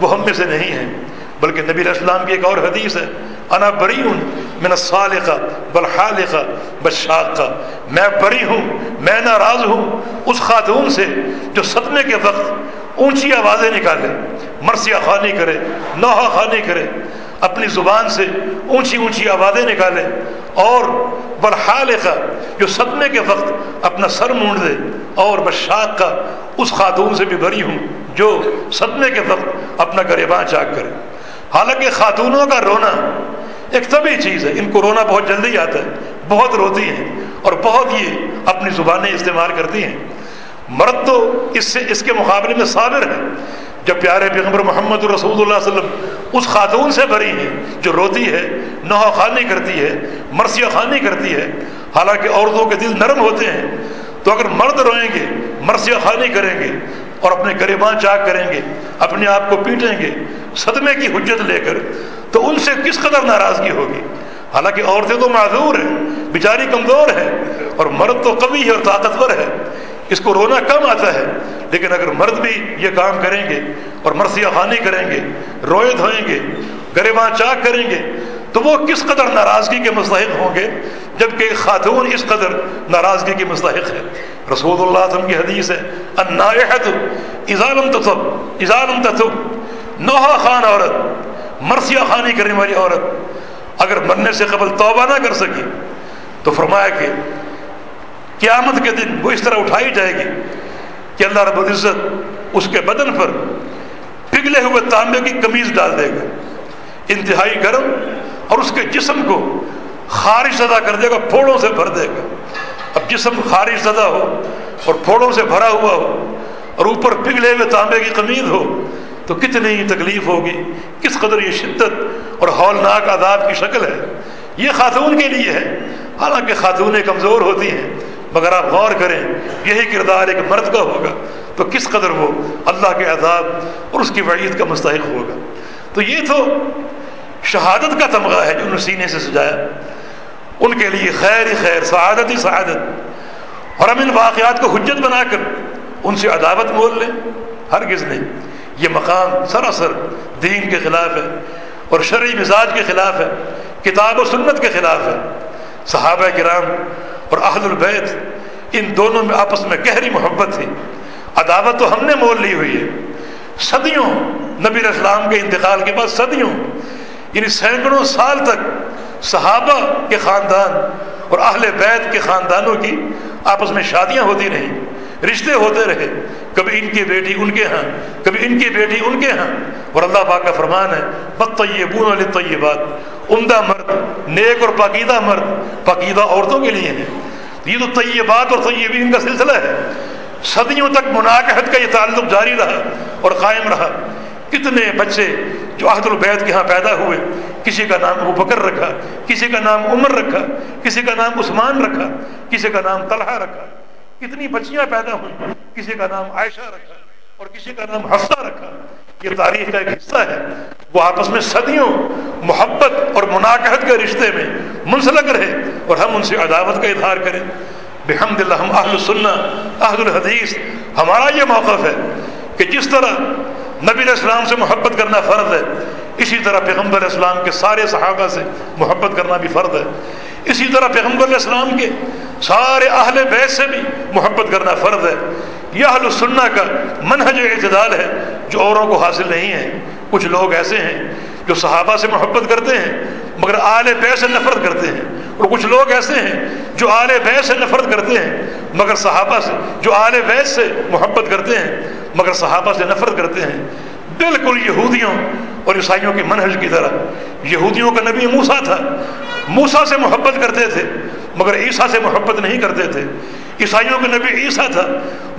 وہ ہم میں سے نہیں ہیں بلکہ نبی علیہ السلام کی ایک اور حدیث ہے، انا بری ہوں میں نہ صالقہ بلحالقہ بشاقہ میں بری ہوں، میں ناراض ہوں، اس خاتون سے جو صدمے کے وقت اونچی آوازیں نکالے، مرثیہ خوانی کرے، نوحہ خوانی کرے، اپنی زبان سے اونچی اونچی آوازیں نکالے اور برحال کا جو صدمے کے وقت اپنا سر مونڈ دے اور بشاق کا اس خاتون سے بھی بری ہوں جو صدمے کے وقت اپنا گریباں چاک کرے۔ حالانکہ خاتونوں کا رونا ایک طبی چیز ہے، ان کو رونا بہت جلدی آتا ہے، بہت روتی ہیں اور بہت یہ اپنی زبانیں استعمال کرتی ہیں۔ مرد تو اس سے اس کے مقابلے میں صابر ہے۔ جب پیارے پیغمبر محمد رسول اللہ علیہ وسلم اس خاتون سے بری ہے جو روتی ہے نوح خانی کرتی ہے، مرثیہ خانی کرتی ہے، حالانکہ عورتوں کے دل نرم ہوتے ہیں، تو اگر مرد روئیں گے، مرثیہ خانی کریں گے، اور اپنے گریباں چاک کریں گے، اپنے آپ کو پیٹیں گے، صدمے کی حجت لے کر، تو ان سے کس قدر ناراضگی ہوگی؟ حالانکہ عورتیں تو معذور ہیں، بیچاری کمزور ہے اور مرد تو قوی ہے اور طاقتور ہے۔ اس کو رونا کم آتا ہے، لیکن اگر مرد بھی یہ کام کریں گے اور مرثیہ خانی کریں گے، روئے دھوئیں گے گریباں چاک کریں گے، تو وہ کس قدر ناراضگی کے مستحق ہوں گے؟ جبکہ خاتون اس قدر ناراضگی کی مستحق ہے۔ رسول اللہ وسلم کی حدیث ہے اناحت اظالم تب اظالم تب نوحہ خان عورت، مرثیہ خانی کرنے والی عورت، اگر مرنے سے قبل توبہ نہ کر سکی، تو فرمایا کہ قیامت کے دن وہ اس طرح اٹھائی جائے گی کہ اللہ رب العزت اس کے بدن پر پگھلے ہوئے تانبے کی کمیز ڈال دے گا۔ انتہائی گرم اور اس کے جسم کو خارش زدہ کر دے گا، پھوڑوں سے بھر دے گا۔ اب جسم خارش زدہ ہو اور پھوڑوں سے بھرا ہوا ہو اور اوپر پگھلے ہوئے تانبے کی قمیض ہو تو کتنی ہی تکلیف ہوگی۔ کس قدر یہ شدت اور ہولناک عذاب کی شکل ہے۔ یہ خاتون کے لیے ہے۔ حالانکہ خاتونیں کمزور ہوتی ہیں۔ مگر آپ غور کریں، یہی کردار ایک مرد کا ہوگا۔ تو کس قدر وہ اللہ کے عذاب اور اس کی وعید کا مستحق ہوگا؟ تو یہ تو شہادت کا تمغہ ہے جو انہوں نے سینے سے سجایا۔ ان کے لیے خیر ہی خیر، سعادت ہی سعادت۔ اور ہم ان واقعات کو حجت بنا کر ان سے عداوت مول لیں۔ ہرگز نہیں۔ یہ مقام سراسر دین کے خلاف ہے اور شرعی مزاج کے خلاف ہے، کتاب و سنت کے خلاف ہے۔ صحابہ کرام اور اہل البیت، ان دونوں میں آپس میں گہری محبت تھی۔ عداوت تو ہم نے مول لی ہوئی ہے۔ صدیوں نبی اسلام کے انتقال کے بعد صدیوں یعنی سینکڑوں سال تک صحابہ کے خاندان اور اہل بیت کے خاندانوں کی آپس میں شادیاں ہوتی رہیں، رشتے ہوتے رہے۔ کبھی ان کی بیٹی ان کے ہاں کبھی ان کی بیٹی ان کے ہاں۔ اور اللہ پاک کا فرمان ہے بت طیبون علی طیبات عمدہ مرد، نیک اور پاکیدہ مرد پاکیدہ عورتوں کے لیے ہیں یہ تو طیبات اور طیبین کا سلسلہ ہے۔ صدیوں تک مناقحت کا یہ تعلق جاری رہا اور قائم رہا۔ کتنے بچے جو عہد البید کے ہاں پیدا ہوئے، کسی کا نام ابو بکر رکھا، کسی کا نام عمر رکھا، کسی کا نام عثمان رکھا، کسی کا نام طلحہ رکھا۔ کتنی بچیاں پیدا ہوئی، کسی کا نام عائشہ رکھا اور کسی کا نام حفصہ رکھا۔ یہ تاریخ کا ایک حصہ ہے۔ وہ آپس میں صدیوں محبت اور مناقحت کے رشتے میں منسلک رہے اور ہم ان سے عداوت کا اظہار کریں۔ بحمد اللہ، ہم اہل السنہ اہل الحدیث۔ ہمارا یہ موقف ہے کہ جس طرح نبی علیہ السلام سے محبت کرنا فرض ہے، اسی طرح پیغمبر اسلام کے سارے صحابہ سے محبت کرنا بھی فرض ہے۔ اسی طرح پیغمبر علیہ السلام کے سارے اہل بیت سے بھی محبت کرنا فرض ہے۔ یہ اہل السنہ کا منہج اعتدال ہے جو اوروں کو حاصل نہیں ہے۔ کچھ لوگ ایسے ہیں جو صحابہ سے محبت کرتے ہیں مگر آل بے سے نفرت کرتے ہیں۔ اور کچھ لوگ ایسے ہیں جو آل بے سے نفرت کرتے ہیں مگر صحابہ سے جو آل بیت سے محبت کرتے ہیں مگر صحابہ سے نفرت کرتے ہیں۔ بالکل یہودیوں اور عیسائیوں کی منہج کی طرح۔ یہودیوں کا نبی موسا تھا۔ موسا سے محبت کرتے تھے، مگر عیسیٰ سے محبت نہیں کرتے تھے۔ عیسائیوں کے نبی عیسیٰ تھا،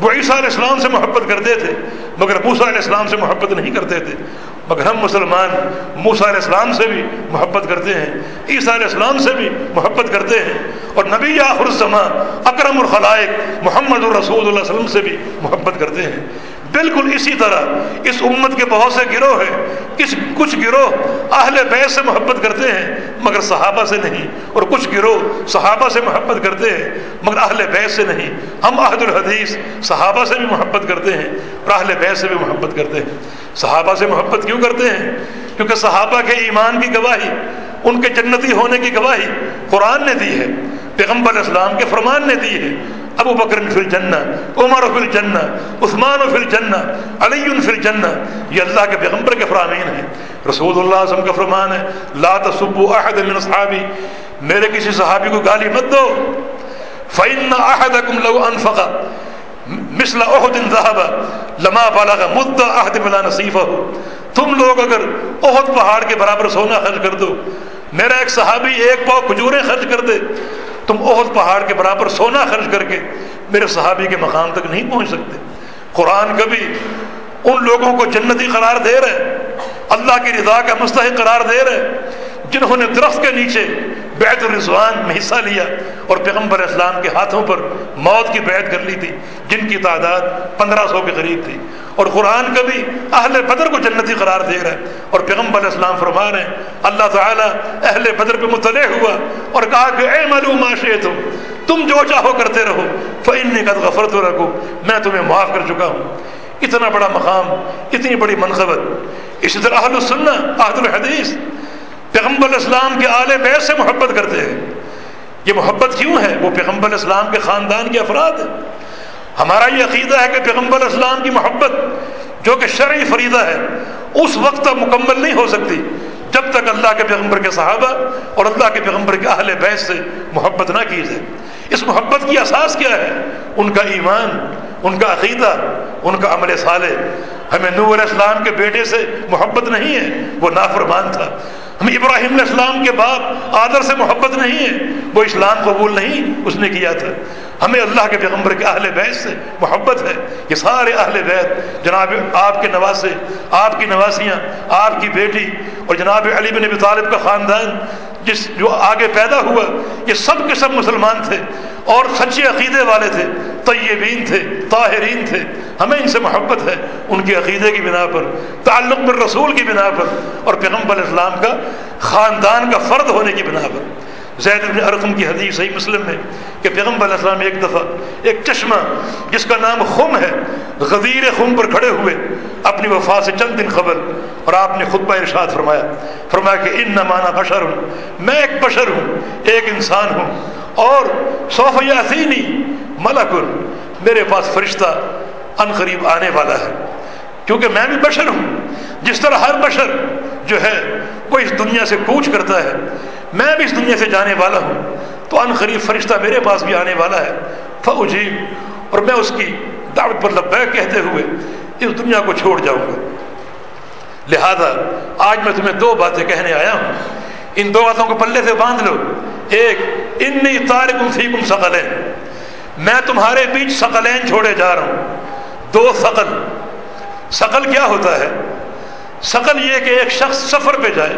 وہ عیسیٰ علیہ السلام سے محبت کرتے تھے، مگر موسا علیہ السلام سے محبت نہیں کرتے تھے۔ مگر ہم مسلمان موسا علیہ السلام سے بھی محبت کرتے ہیں، عیسیٰ علیہ السلام سے بھی محبت کرتے ہیں۔ اور نبی آخر الزمان اکرم الخلائق محمد الرسول اللہ علیہ وسلم سے بھی محبت کرتے ہیں۔ بالکل اسی طرح اس امت کے بہت سے گروہ ہیں، کس کچھ گروہ اہل بیت سے محبت کرتے ہیں، مگر صحابہ سے نہیں، اور کچھ گروہ صحابہ سے محبت کرتے ہیں، مگر اہل بیت سے نہیں۔ ہم عہد الحدیث صحابہ سے بھی محبت کرتے ہیں، اور اہل بیت سے بھی محبت کرتے ہیں۔ صحابہ سے محبت کیوں کرتے ہیں؟ کیونکہ صحابہ کے ایمان کی گواہی، ان کے جنتی ہونے کی گواہی قرآن نے دی ہے، پیغمبر اسلام کے فرمان نے دی ہے۔ ابو بکر فی الجنہ، عمر فی الجنہ، عثمان فی الجنہ، علی فی الجنہ، یہ اللہ کے پیغمبر کے فرامین ہیں۔ رسول اللہ علیہ وسلم کا فرمان ہے، لا تصبوا احد من اصحابی، میرے کسی صحابی کو گالی مت دو۔ فإن احدکم لو انفق مثل احد ذهب، لما بلغ مد احد بلا نصیفہ تم لوگ اگر احد پہاڑ کے برابر سونا خرچ کر دو، میرا ایک صحابی ایک پاؤ کھجوریں خرچ کر دے۔ تم عہد پہاڑ کے برابر سونا خرچ کر کے میرے صحابی کے مقام تک نہیں پہنچ سکتے۔ قرآن کبھی ان لوگوں کو جنتی قرار دے رہے، اللہ کی رضا کا مستحق قرار دے رہے، جنہوں نے درخت کے نیچے بیت الرضوان میں حصہ لیا اور پیغمبر اسلام کے ہاتھوں پر موت کی بیعت کر لی تھی، جن کی تعداد پندرہ سو کے قریب تھی۔ اور قرآن کبھی اہل بدر کو جنتی قرار دے رہا ہے۔ اور پیغمبر اسلام فرما رہے ہیں اللہ تعالیٰ اہل بدر پہ مطلع ہوا اور کہا کہ اے معلوم معاشرے تم تم جو چاہو کرتے رہو فن نے قد غفرت رکھو میں تمہیں معاف کر چکا ہوں۔ اتنا بڑا مقام، اتنی بڑی منقبت۔ اسی طرح اہل السنہ، اہل الحدیث پیغمبر اسلام کے آل بیت سے محبت کرتے ہیں۔ یہ محبت کیوں ہے؟ وہ پیغمبر اسلام کے خاندان کے افراد ہیں۔ ہمارا یہ عقیدہ ہے کہ پیغمبر اسلام کی محبت جو کہ شرعی فریدہ ہے، اس وقت تک مکمل نہیں ہو سکتی جب تک اللہ کے پیغمبر کے صحابہ اور اللہ کے پیغمبر کے اہل بیت سے محبت نہ کی جائے۔ اس محبت کی اساس کیا ہے؟ ان کا ایمان، ان کا عقیدہ، ان کا عمل صالح۔ ہمیں نور علیہ السلام کے بیٹے سے محبت نہیں ہے، وہ نافرمان تھا۔ ہم ابراہیم علیہ السلام کے باپ، آدر سے محبت نہیں ہے، وہ اسلام قبول نہیں اس نے کیا تھا۔ ہمیں اللہ کے پیغمبر کے اہل بیت سے محبت ہے، یہ سارے اہل بیت، جناب آپ کے نواسے، آپ کی نواسیاں، آپ کی بیٹی اور جناب علی بن ابی طالب کا خاندان، جس جو آگے پیدا ہوا، یہ سب کے سب مسلمان تھے۔ اور سچے عقیدے والے تھے، طیبین تھے، طاہرین تھے۔ ہمیں ان سے محبت ہے، ان کے عقیدے کی بنا پر، تعلق بالرسول رسول کی بنا پر اور پیغمبر اسلام کا خاندان کا فرد ہونے کی بنا پر۔ زید بن ارقم کی حدیث صحیح مسلم میں کہ پیغمبر علیہ السلام ایک دفعہ ایک چشمہ جس کا نام خم ہے غدیر خم پر کھڑے ہوئے اپنی وفا سے چند دن خبر اور آپ نے خطبہ ارشاد فرمایا فرمایا کہ ان نمانا بشر ہوں میں ایک بشر ہوں، ایک انسان ہوں، اور صوف یاسینی ملک، میرے پاس فرشتہ ان قریب آنے والا ہے، کیونکہ میں بھی بشر ہوں، جس طرح ہر بشر جو ہے وہ اس دنیا سے کوچ کرتا ہے۔ میں بھی اس دنیا سے جانے والا ہوں۔ تو ان قریب فرشتہ میرے پاس بھی آنے والا ہے۔ فوجیب اور میں اس کی دعوت پر لبیک کہتے ہوئے اس دنیا کو چھوڑ جاؤں گا۔ لہذا آج میں تمہیں دو باتیں کہنے آیا ہوں۔ ان دو باتوں کو پلے سے باندھ لو۔ ایک، انی تارکم فیکم ثقلین۔ میں تمہارے بیچ ثقلین چھوڑے جا رہا ہوں۔ دو، ثقل۔ ثقل کیا ہوتا ہے؟ ثقل یہ کہ ایک شخص سفر پہ جائے،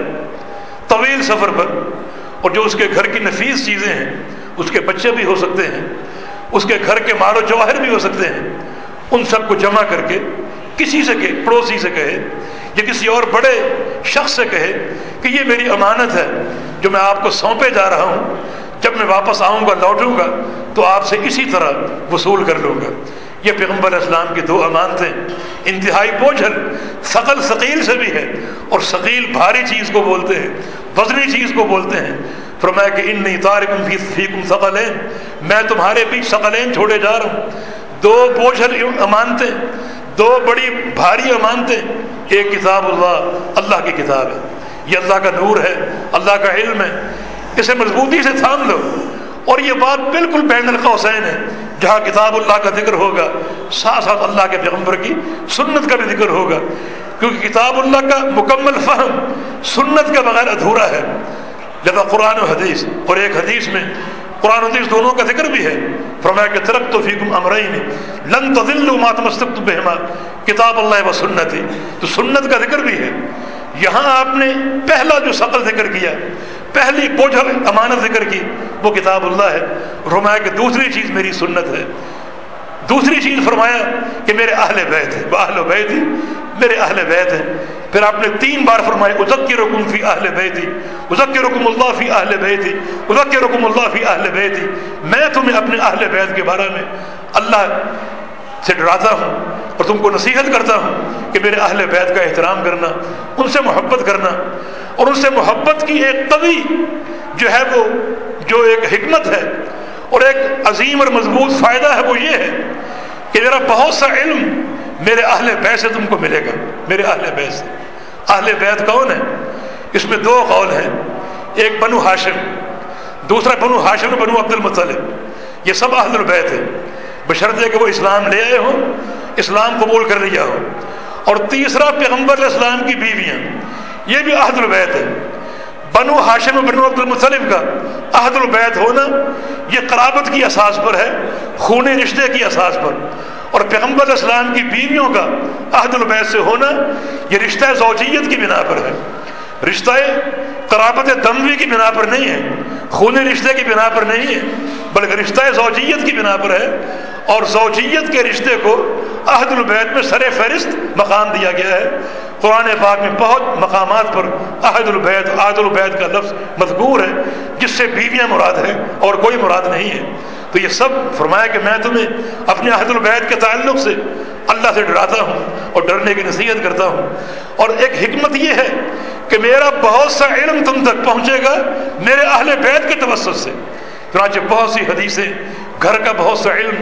طویل سفر پر، اور جو اس کے گھر کی نفیس چیزیں ہیں، اس کے بچے بھی ہو سکتے ہیں، اس کے گھر کے مار و جواہر بھی ہو سکتے ہیں، ان سب کو جمع کر کے کسی سے کہ پڑوسی سے کہے، یا کسی اور بڑے شخص سے کہے کہ یہ میری امانت ہے، جو میں آپ کو سونپے جا رہا ہوں، جب میں واپس آؤں گا، لوٹوں گا، تو آپ سے اسی طرح وصول کر لوں گا۔ یہ پیغمبر اسلام کی دو امانتیں انتہائی بوجھل، ثقل ثقیل سے بھی ہے، اور ثقیل بھاری چیز کو بولتے ہیں وزنی چیز کو بولتے ہیں۔ فرمایا کہ ان تارکم فی فیکم ثقلین، میں تمہارے بیچ ثقلین چھوڑے جا رہا ہوں۔ دو بوجھل امانتیں، دو بڑی بھاری امانتیں۔ ایک کتاب اللہ اللہ کی کتاب ہے۔ یہ اللہ کا نور ہے، اللہ کا علم ہے۔ اسے مضبوطی سے تھام لو۔ اور یہ بات بالکل بین القوسین ہے۔ جہاں کتاب اللہ کا ذکر ہوگا، ساتھ ساتھ اللہ کے پیغمبر کی سنت کا بھی ذکر ہوگا۔ کیونکہ کتاب اللہ کا مکمل فہم سنت کے بغیر ادھورا ہے۔ جب قرآن و حدیث اور ایک حدیث میں قرآن حدیث دونوں کا ذکر بھی ہے، فرمایا کہ ترق تو فیکم امرین، لن تذلوا ما تمسکتم بہما کتاب اللہ و سنت تو سنت کا ذکر بھی ہے۔ یہاں آپ نے پہلا جو شکل ذکر کیا پہلی بوجھل امانت ذکر کی، وہ کتاب اللہ ہے۔ فرمایا کہ دوسری چیز میری سنت ہے۔ دوسری چیز فرمایا کہ میرے اہل بیت ہے وہ اہل بیت ہی، میرے اہل بیت ہیں۔ پھر آپ نے تین بار فرمایا ازک کی رکم فی اہل بیت ہی ازک رکم اللہ فی اہل بیت ہی ازک رکم اللہ فی اہل بیت ہی۔ میں تمہیں اپنے اہل بیت کے بارے میں اللہ سے ڈراتا ہوں اور تم کو نصیحت کرتا ہوں کہ میرے اہل بیت کا احترام کرنا، ان سے محبت کرنا۔ اور ان سے محبت کی ایک قوی جو ہے وہ، جو ایک حکمت ہے اور ایک عظیم اور مضبوط فائدہ ہے وہ یہ ہے کہ میرا بہت سا علم میرے اہل بیت سے تم کو ملے گا۔ میرے اہل بیت سے۔ اہل بیت کون ہے؟ اس میں دو قول ہیں۔ ایک بنو ہاشم، دوسرا بنو ہاشم بنو عبد المطلب یہ سب اہل البیت ہیں۔ بشرطے کہ وہ اسلام لے آئے ہوں، اسلام قبول کر لیا ہو اور تیسرا، پیغمبر علیہ السلام کی بیویاں۔ یہ بھی عہد البیت ہے۔ بنو ہاشم و بنو عبد المسلم کا عہد البیت ہونا یہ قرابت کی اساس پر ہے، خون رشتے کی اساس پر۔ اور پیغمبر علیہ السلام کی بیویوں کا عہد البیت سے ہونا یہ رشتہ زوجیت کی بنا پر ہے۔ رشتہ قرابت دموی کی بنا پر نہیں ہے، خون رشتے کی بنا پر نہیں ہے۔ بلکہ رشتہ زوجیت کی بنا پر ہے اور زوجیت کے رشتے کو عہد البیت میں سر فہرست مقام دیا گیا ہے، قرآن پاک میں بہت مقامات پر عہد البیت عہد البیت کا لفظ مذکور ہے، جس سے بیویاں مراد ہیں اور کوئی مراد نہیں ہے۔ تو یہ سب فرمایا کہ میں تمہیں اپنے عہد البیت کے تعلق سے اللہ سے ڈراتا ہوں اور ڈرنے کی نصیحت کرتا ہوں۔ اور ایک حکمت یہ ہے کہ میرا بہت سا علم تم تک پہنچے گا میرے اہل بیت کے توسط سے۔ چنانچہ بہت سی حدیثیں، گھر کا بہت سا علم،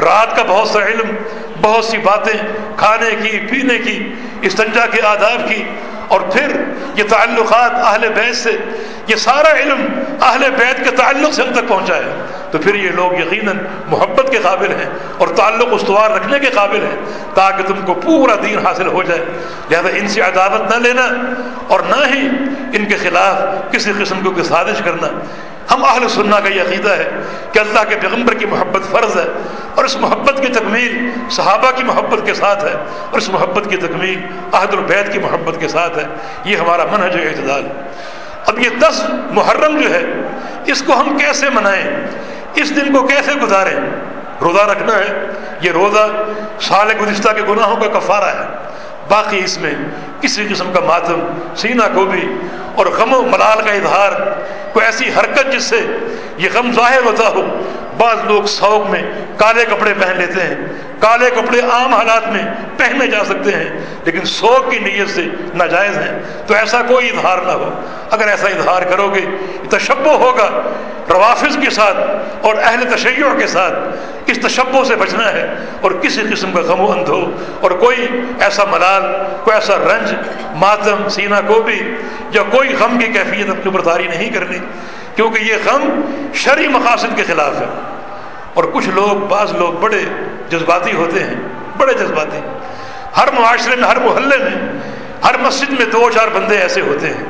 رات کا بہت سا علم، بہت سی باتیں، کھانے کی، پینے کی، استنجا کے آداب کی، اور پھر یہ تعلقات اہل بیت سے، یہ سارا علم اہل بیت کے تعلق سے ہم تک پہنچا ہے۔ تو پھر یہ لوگ یقیناً محبت کے قابل ہیں اور تعلق استوار رکھنے کے قابل ہیں تاکہ تم کو پورا دین حاصل ہو جائے۔ لہذا ان سے عداوت نہ لینا اور نہ ہی ان کے خلاف کسی قسم کو سازش کرنا۔ ہم اہل سننا کا یہ عقیدہ ہے کہ اللہ کے پیغمبر کی محبت فرض ہے اور اس محبت کی تکمیل صحابہ کی محبت کے ساتھ ہے اور اس محبت کی تکمیل عہد البید کی محبت کے ساتھ ہے۔ یہ ہمارا منہج اعتدال۔ اب یہ دس محرم جو ہے، اس کو ہم کیسے منائیں؟ اس دن کو کیسے گزاریں؟ روزہ رکھنا ہے۔ یہ روزہ سال گزشتہ کے گناہوں کا کفارہ ہے۔ باقی اس میں کسی قسم کا ماتم، سینہ کو بھی اور غم و ملال کا اظہار، کوئی ایسی حرکت جس سے یہ غم ظاہر ہوتا ہو بعض لوگ سوگ میں کالے کپڑے پہن لیتے ہیں، کالے کپڑے عام حالات میں پہنے جا سکتے ہیں، لیکن سوگ کی نیت سے ناجائز ہیں۔ تو ایسا کوئی اظہار نہ ہو۔ اگر ایسا اظہار کرو گے، تشبہ ہوگا روافظ کے ساتھ اور اہل تشیع کے ساتھ۔ اس تشبہ سے بچنا ہے اور کسی قسم کا غم و اندھو۔ اور کوئی ایسا ملال، کوئی ایسا رنج، ماتم، سینہ کو بھی یا کوئی غم کی کیفیت اپنے اوپر تاری نہیں کرنی۔ کیونکہ یہ غم شرعی مقاصد کے خلاف ہے۔ اور کچھ لوگ، بعض لوگ بڑے جذباتی ہوتے ہیں، بڑے جذباتی ہر معاشرے میں، ہر محلے میں، ہر مسجد میں دو چار بندے ایسے ہوتے ہیں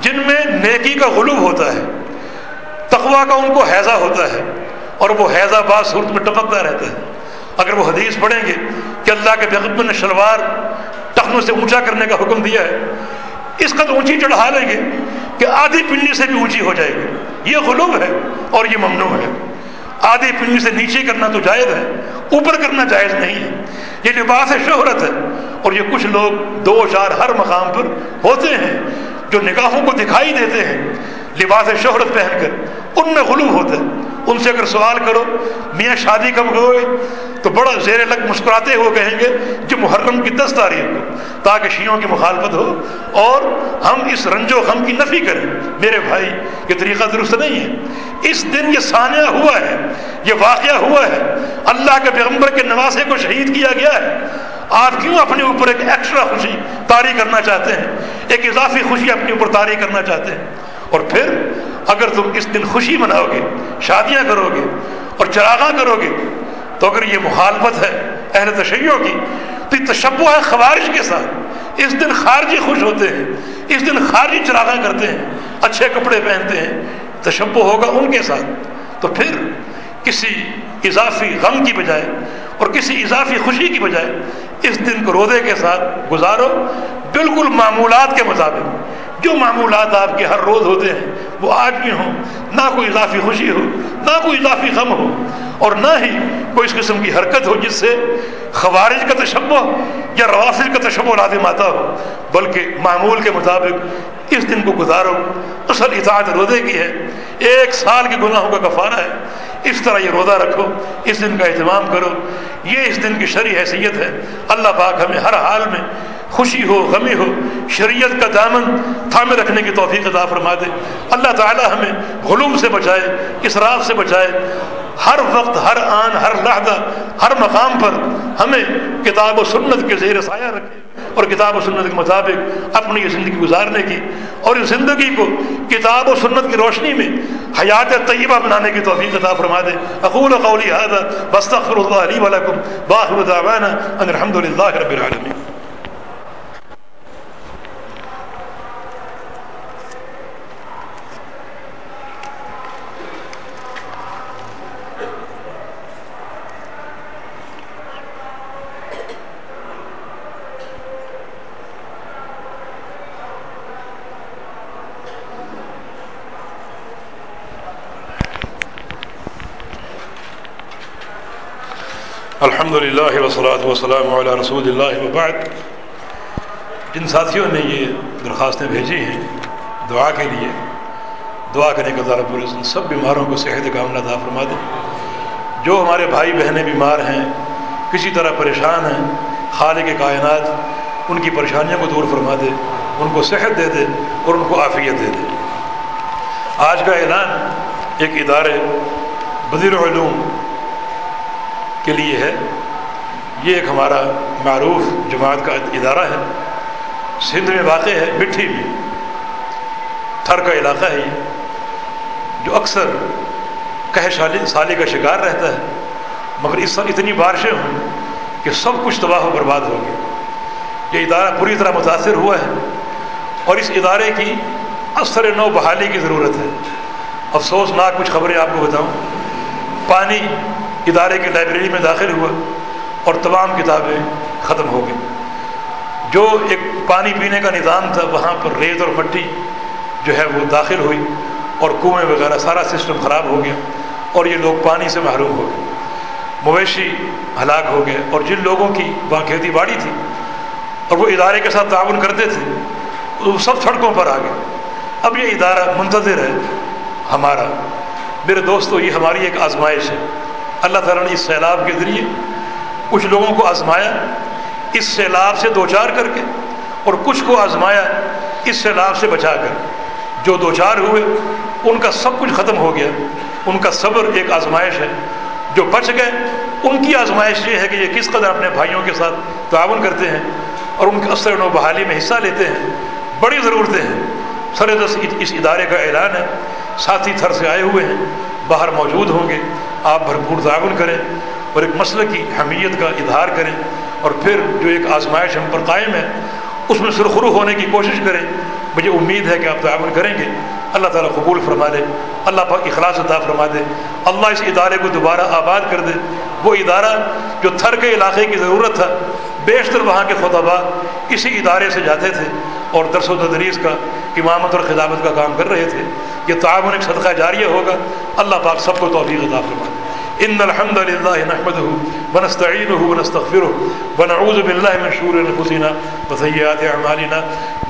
جن میں نیکی کا غلوب ہوتا ہے تقوا کا ان کو حیضہ ہوتا ہے، اور وہ حیضہ بعض صورت میں ٹپکتا رہتا ہے۔ اگر وہ حدیث پڑھیں گے کہ اللہ کے بغب نے شلوار ٹخنوں سے اونچا کرنے کا حکم دیا ہے، اس قدر اونچی چڑھا لیں گے کہ آدھی پنڈی سے بھی اونچی ہو جائے گی۔ یہ غلوب ہے اور یہ ممنوع ہے۔ آدھی پنڈی سے نیچے کرنا تو جائز ہے، اوپر کرنا جائز نہیں ہے۔ یہ لباس شہرت ہے۔ اور یہ کچھ لوگ دو چار ہر مقام پر ہوتے ہیں جو نگاہوں کو دکھائی دیتے ہیں۔ لباس شہرت پہن کر، ان میں غلوب ہوتا ہے۔ ان سے اگر سوال کرو، میاں شادی کب ہوئے؟ تو بڑا زیر لگ مسکراتے ہوئے کہیں گے جو محرم کی دس تاریخ کو تاکہ شیعوں کی مخالفت ہو اور ہم اس رنج و غم کی نفی کریں۔ میرے بھائی، یہ طریقہ درست نہیں ہے۔ اس دن یہ ثانیہ ہوا ہے، یہ واقعہ ہوا ہے۔ اللہ کے پیغمبر کے نواسے کو شہید کیا گیا ہے۔ آپ کیوں اپنے اوپر ایک ایکسٹرا خوشی طاری کرنا چاہتے ہیں؟ ایک اضافی خوشی اپنے اوپر طاری کرنا چاہتے ہیں؟ اور پھر اگر تم اس دن خوشی مناؤ گے، شادیاں کرو گے اور چراغاں کرو گے، تو اگر یہ مخالفت ہے اہل تشیعوں کی، تو یہ تشبہ ہے خوارج کے ساتھ۔ اس دن خارجی خوش ہوتے ہیں، اس دن خارجی چراغاں کرتے ہیں، اچھے کپڑے پہنتے ہیں، تشبہ ہوگا ان کے ساتھ۔ تو پھر کسی اضافی غم کی بجائے اور کسی اضافی خوشی کی بجائے اس دن کو رودے کے ساتھ گزارو، بالکل معمولات کے مطابق۔ جو معمولات آپ کے ہر روز ہوتے ہیں، وہ آج بھی ہوں، نہ کوئی اضافی خوشی ہو، نہ کوئی اضافی غم ہو، اور نہ ہی کوئی اس قسم کی حرکت ہو جس سے خوارج کا تشبہ یا روافظ کا تشبہ لازم آتا ہو، بلکہ معمول کے مطابق اس دن کو گزارو۔ اصل اطاعت روزے کی ہے۔ ایک سال کے گناہوں کا کفارہ ہے۔ اس طرح یہ روزہ رکھو، اس دن کا اہتمام کرو۔ یہ اس دن کی شرع حیثیت ہے۔ اللہ پاک ہمیں ہر حال میں خوشی ہو، غمی ہو، شریعت کا دامن تھامے رکھنے کی توفیق عطا فرما دے۔ اللہ تعالی ہمیں غلوم سے بچائے، اسراف سے بچائے۔ ہر وقت، ہر آن، ہر لحظہ، ہر مقام پر ہمیں کتاب و سنت کے زیر سایہ رکھے۔ اور کتاب و سنت کے مطابق اپنی یہ زندگی گزارنے کی اور اس زندگی کو کتاب و سنت کی روشنی میں حیات طیبہ بنانے کی توفیق عطا فرما دے۔ اقول قولی هذا بستغفر اللہ علی ولکم باخر دعوانا ان الحمد للہ رب العالمین۔ الحمد للہ وسلاۃ وسلم علیہ رسول اللہ وبعد۔ جن ساتھیوں نے یہ درخواستیں بھیجی ہیں دعا کے لیے، دعا کرنے کا ذرا پورے سب بیماروں کو صحت کاملہ عطا فرما دے۔ جو ہمارے بھائی بہنیں بیمار ہیں، کسی طرح پریشان ہیں، خالق کائنات ان کی پریشانیوں کو دور فرما دے، ان کو صحت دے دے اور ان کو عافیت دے دے۔ آج کا اعلان ایک ادارے بدیر علوم کے لیے ہے۔ یہ ایک ہمارا معروف جماعت کا ادارہ ہے۔ سندھ میں واقع ہے، مٹھی میں تھر کا علاقہ ہے یہ، جو اکثر کہ سالی سالی کا شکار رہتا ہے۔ مگر اس وقت اتنی بارشیں ہوں کہ سب کچھ تباہ و برباد ہو گیا۔ یہ ادارہ پوری طرح متاثر ہوا ہے۔ اور اس ادارے کی اثر نو بحالی کی ضرورت ہے۔ افسوسناک کچھ خبریں آپ کو بتاؤں۔ پانی ادارے کی لائبریری میں داخل ہوا اور تمام کتابیں ختم ہو گئیں۔ جو ایک پانی پینے کا نظام تھا، وہاں پر ریت اور مٹی جو ہے وہ داخل ہوئی اور کنویں وغیرہ سارا سسٹم خراب ہو گیا اور یہ لوگ پانی سے محروم ہو گئے۔ مویشی ہلاک ہو گئے اور جن لوگوں کی وہاں کھیتی باڑی تھی اور وہ ادارے کے ساتھ تعاون کرتے تھے، وہ سب سڑکوں پر آ گئے۔ اب یہ ادارہ منتظر ہے ہمارا۔ میرے دوستو، یہ ہماری ایک آزمائش ہے۔ اللہ تعالیٰ نے اس سیلاب کے ذریعے کچھ لوگوں کو آزمایا، اس سیلاب سے دو چار کر کے اور کچھ کو آزمایا، اس سیلاب سے بچا کر جو دو چار ہوئے، ان کا سب کچھ ختم ہو گیا۔ ان کا صبر ایک آزمائش ہے۔ جو بچ گئے، ان کی آزمائش یہ ہے کہ یہ کس قدر اپنے بھائیوں کے ساتھ تعاون کرتے ہیں اور ان کے اثر و بحالی میں حصہ لیتے ہیں۔ بڑی ضرورتیں ہیں۔ سر دس اس ادارے کا اعلان ہے۔ ساتھی تھر سے آئے ہوئے ہیں۔ باہر موجود ہوں گے۔ آپ بھرپور تعاون کریں اور ایک مسئلہ کی حمیت کا اظہار کریں اور پھر جو ایک آزمائش ہم پر قائم ہے، اس میں سرخرو ہونے کی کوشش کریں۔ مجھے امید ہے کہ آپ تعاون کریں گے۔ اللہ تعالیٰ قبول فرما دے۔ اللہ پاک اخلاص عطا فرما دے۔ اللہ اس ادارے کو دوبارہ آباد کر دے۔ وہ ادارہ جو تھر کے علاقے کی ضرورت تھا، بیشتر وہاں کے خطبہ اسی ادارے سے جاتے تھے اور درس و تدریس کا، امامت اور خدامت کا کام کر رہے تھے۔ یہ تعاون ایک صدقہ جاریہ ہوگا۔ اللہ پاک سب کو توفیق عطا فرما ان الحمد لله نحمده ونستعينه ونستغفره ونعوذ بالله من شرور انفسنا وسيئات اعمالنا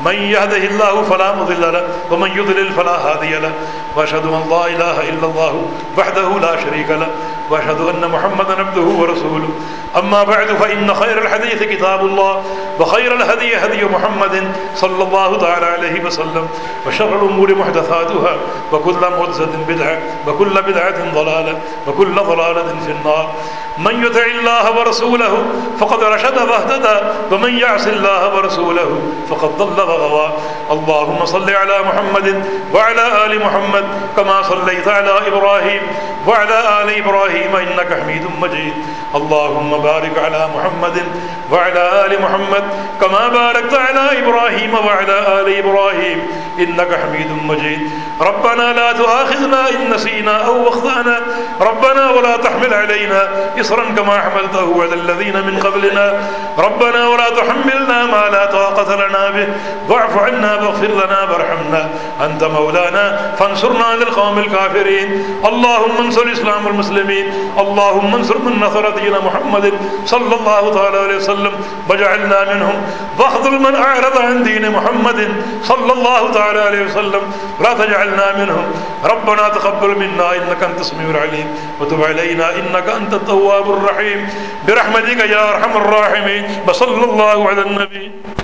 من يهده الله فلا مضل له ومن يضلل فلا هادي له. واشهد ان لا اله الا الله وحده لا شريك له. واشهد ان محمدا عبده ورسوله. اما بعد فان خير الحديث كتاب الله، وخير الهدي هدي محمد صلى الله تعالى عليه وسلم، وشر الامور محدثاتها، وكل محدثه بدعه وكل بدعه ضلاله وكل ضلاله في النار. من يطع الله ورسوله فقد رشد واهتدى ومن يعص الله ورسوله فقد ضل وغوى اللهم صل على محمد وعلى ال محمد كما صليت على ابراهيم وعلى ال ابراهيم انك حميد مجيد. اللهم بارك على محمد وعلى ال محمد كما باركت على ابراهيم وعلى ال ابراهيم انك حميد مجيد. ربنا لا تؤاخذنا ان نسينا او اخطانا ربنا ولا تحمل علينا إصرا كما حملته على الذين من قبلنا. ربنا ولا تحملنا ما لا طاقة لنا به. واعف عنا واغفر لنا وارحمنا. أنت مولانا، فانصرنا على القوم الكافرين. اللهم انصر انصر الإسلام والمسلمين اللهم انصر من نصر دين محمد صلى الله تعالى عليه وسلم. واجعلنا منهم واخذل من أعرض عن دين محمد صلى الله تعالى عليه وسلم. لا تجعلنا منهم ربنا تقبل منا إنك أنت السميع العليم وتب علينا إنك أنت التواب الرحيم برحمتك يا أرحم الراحمين وصلى الله على النبي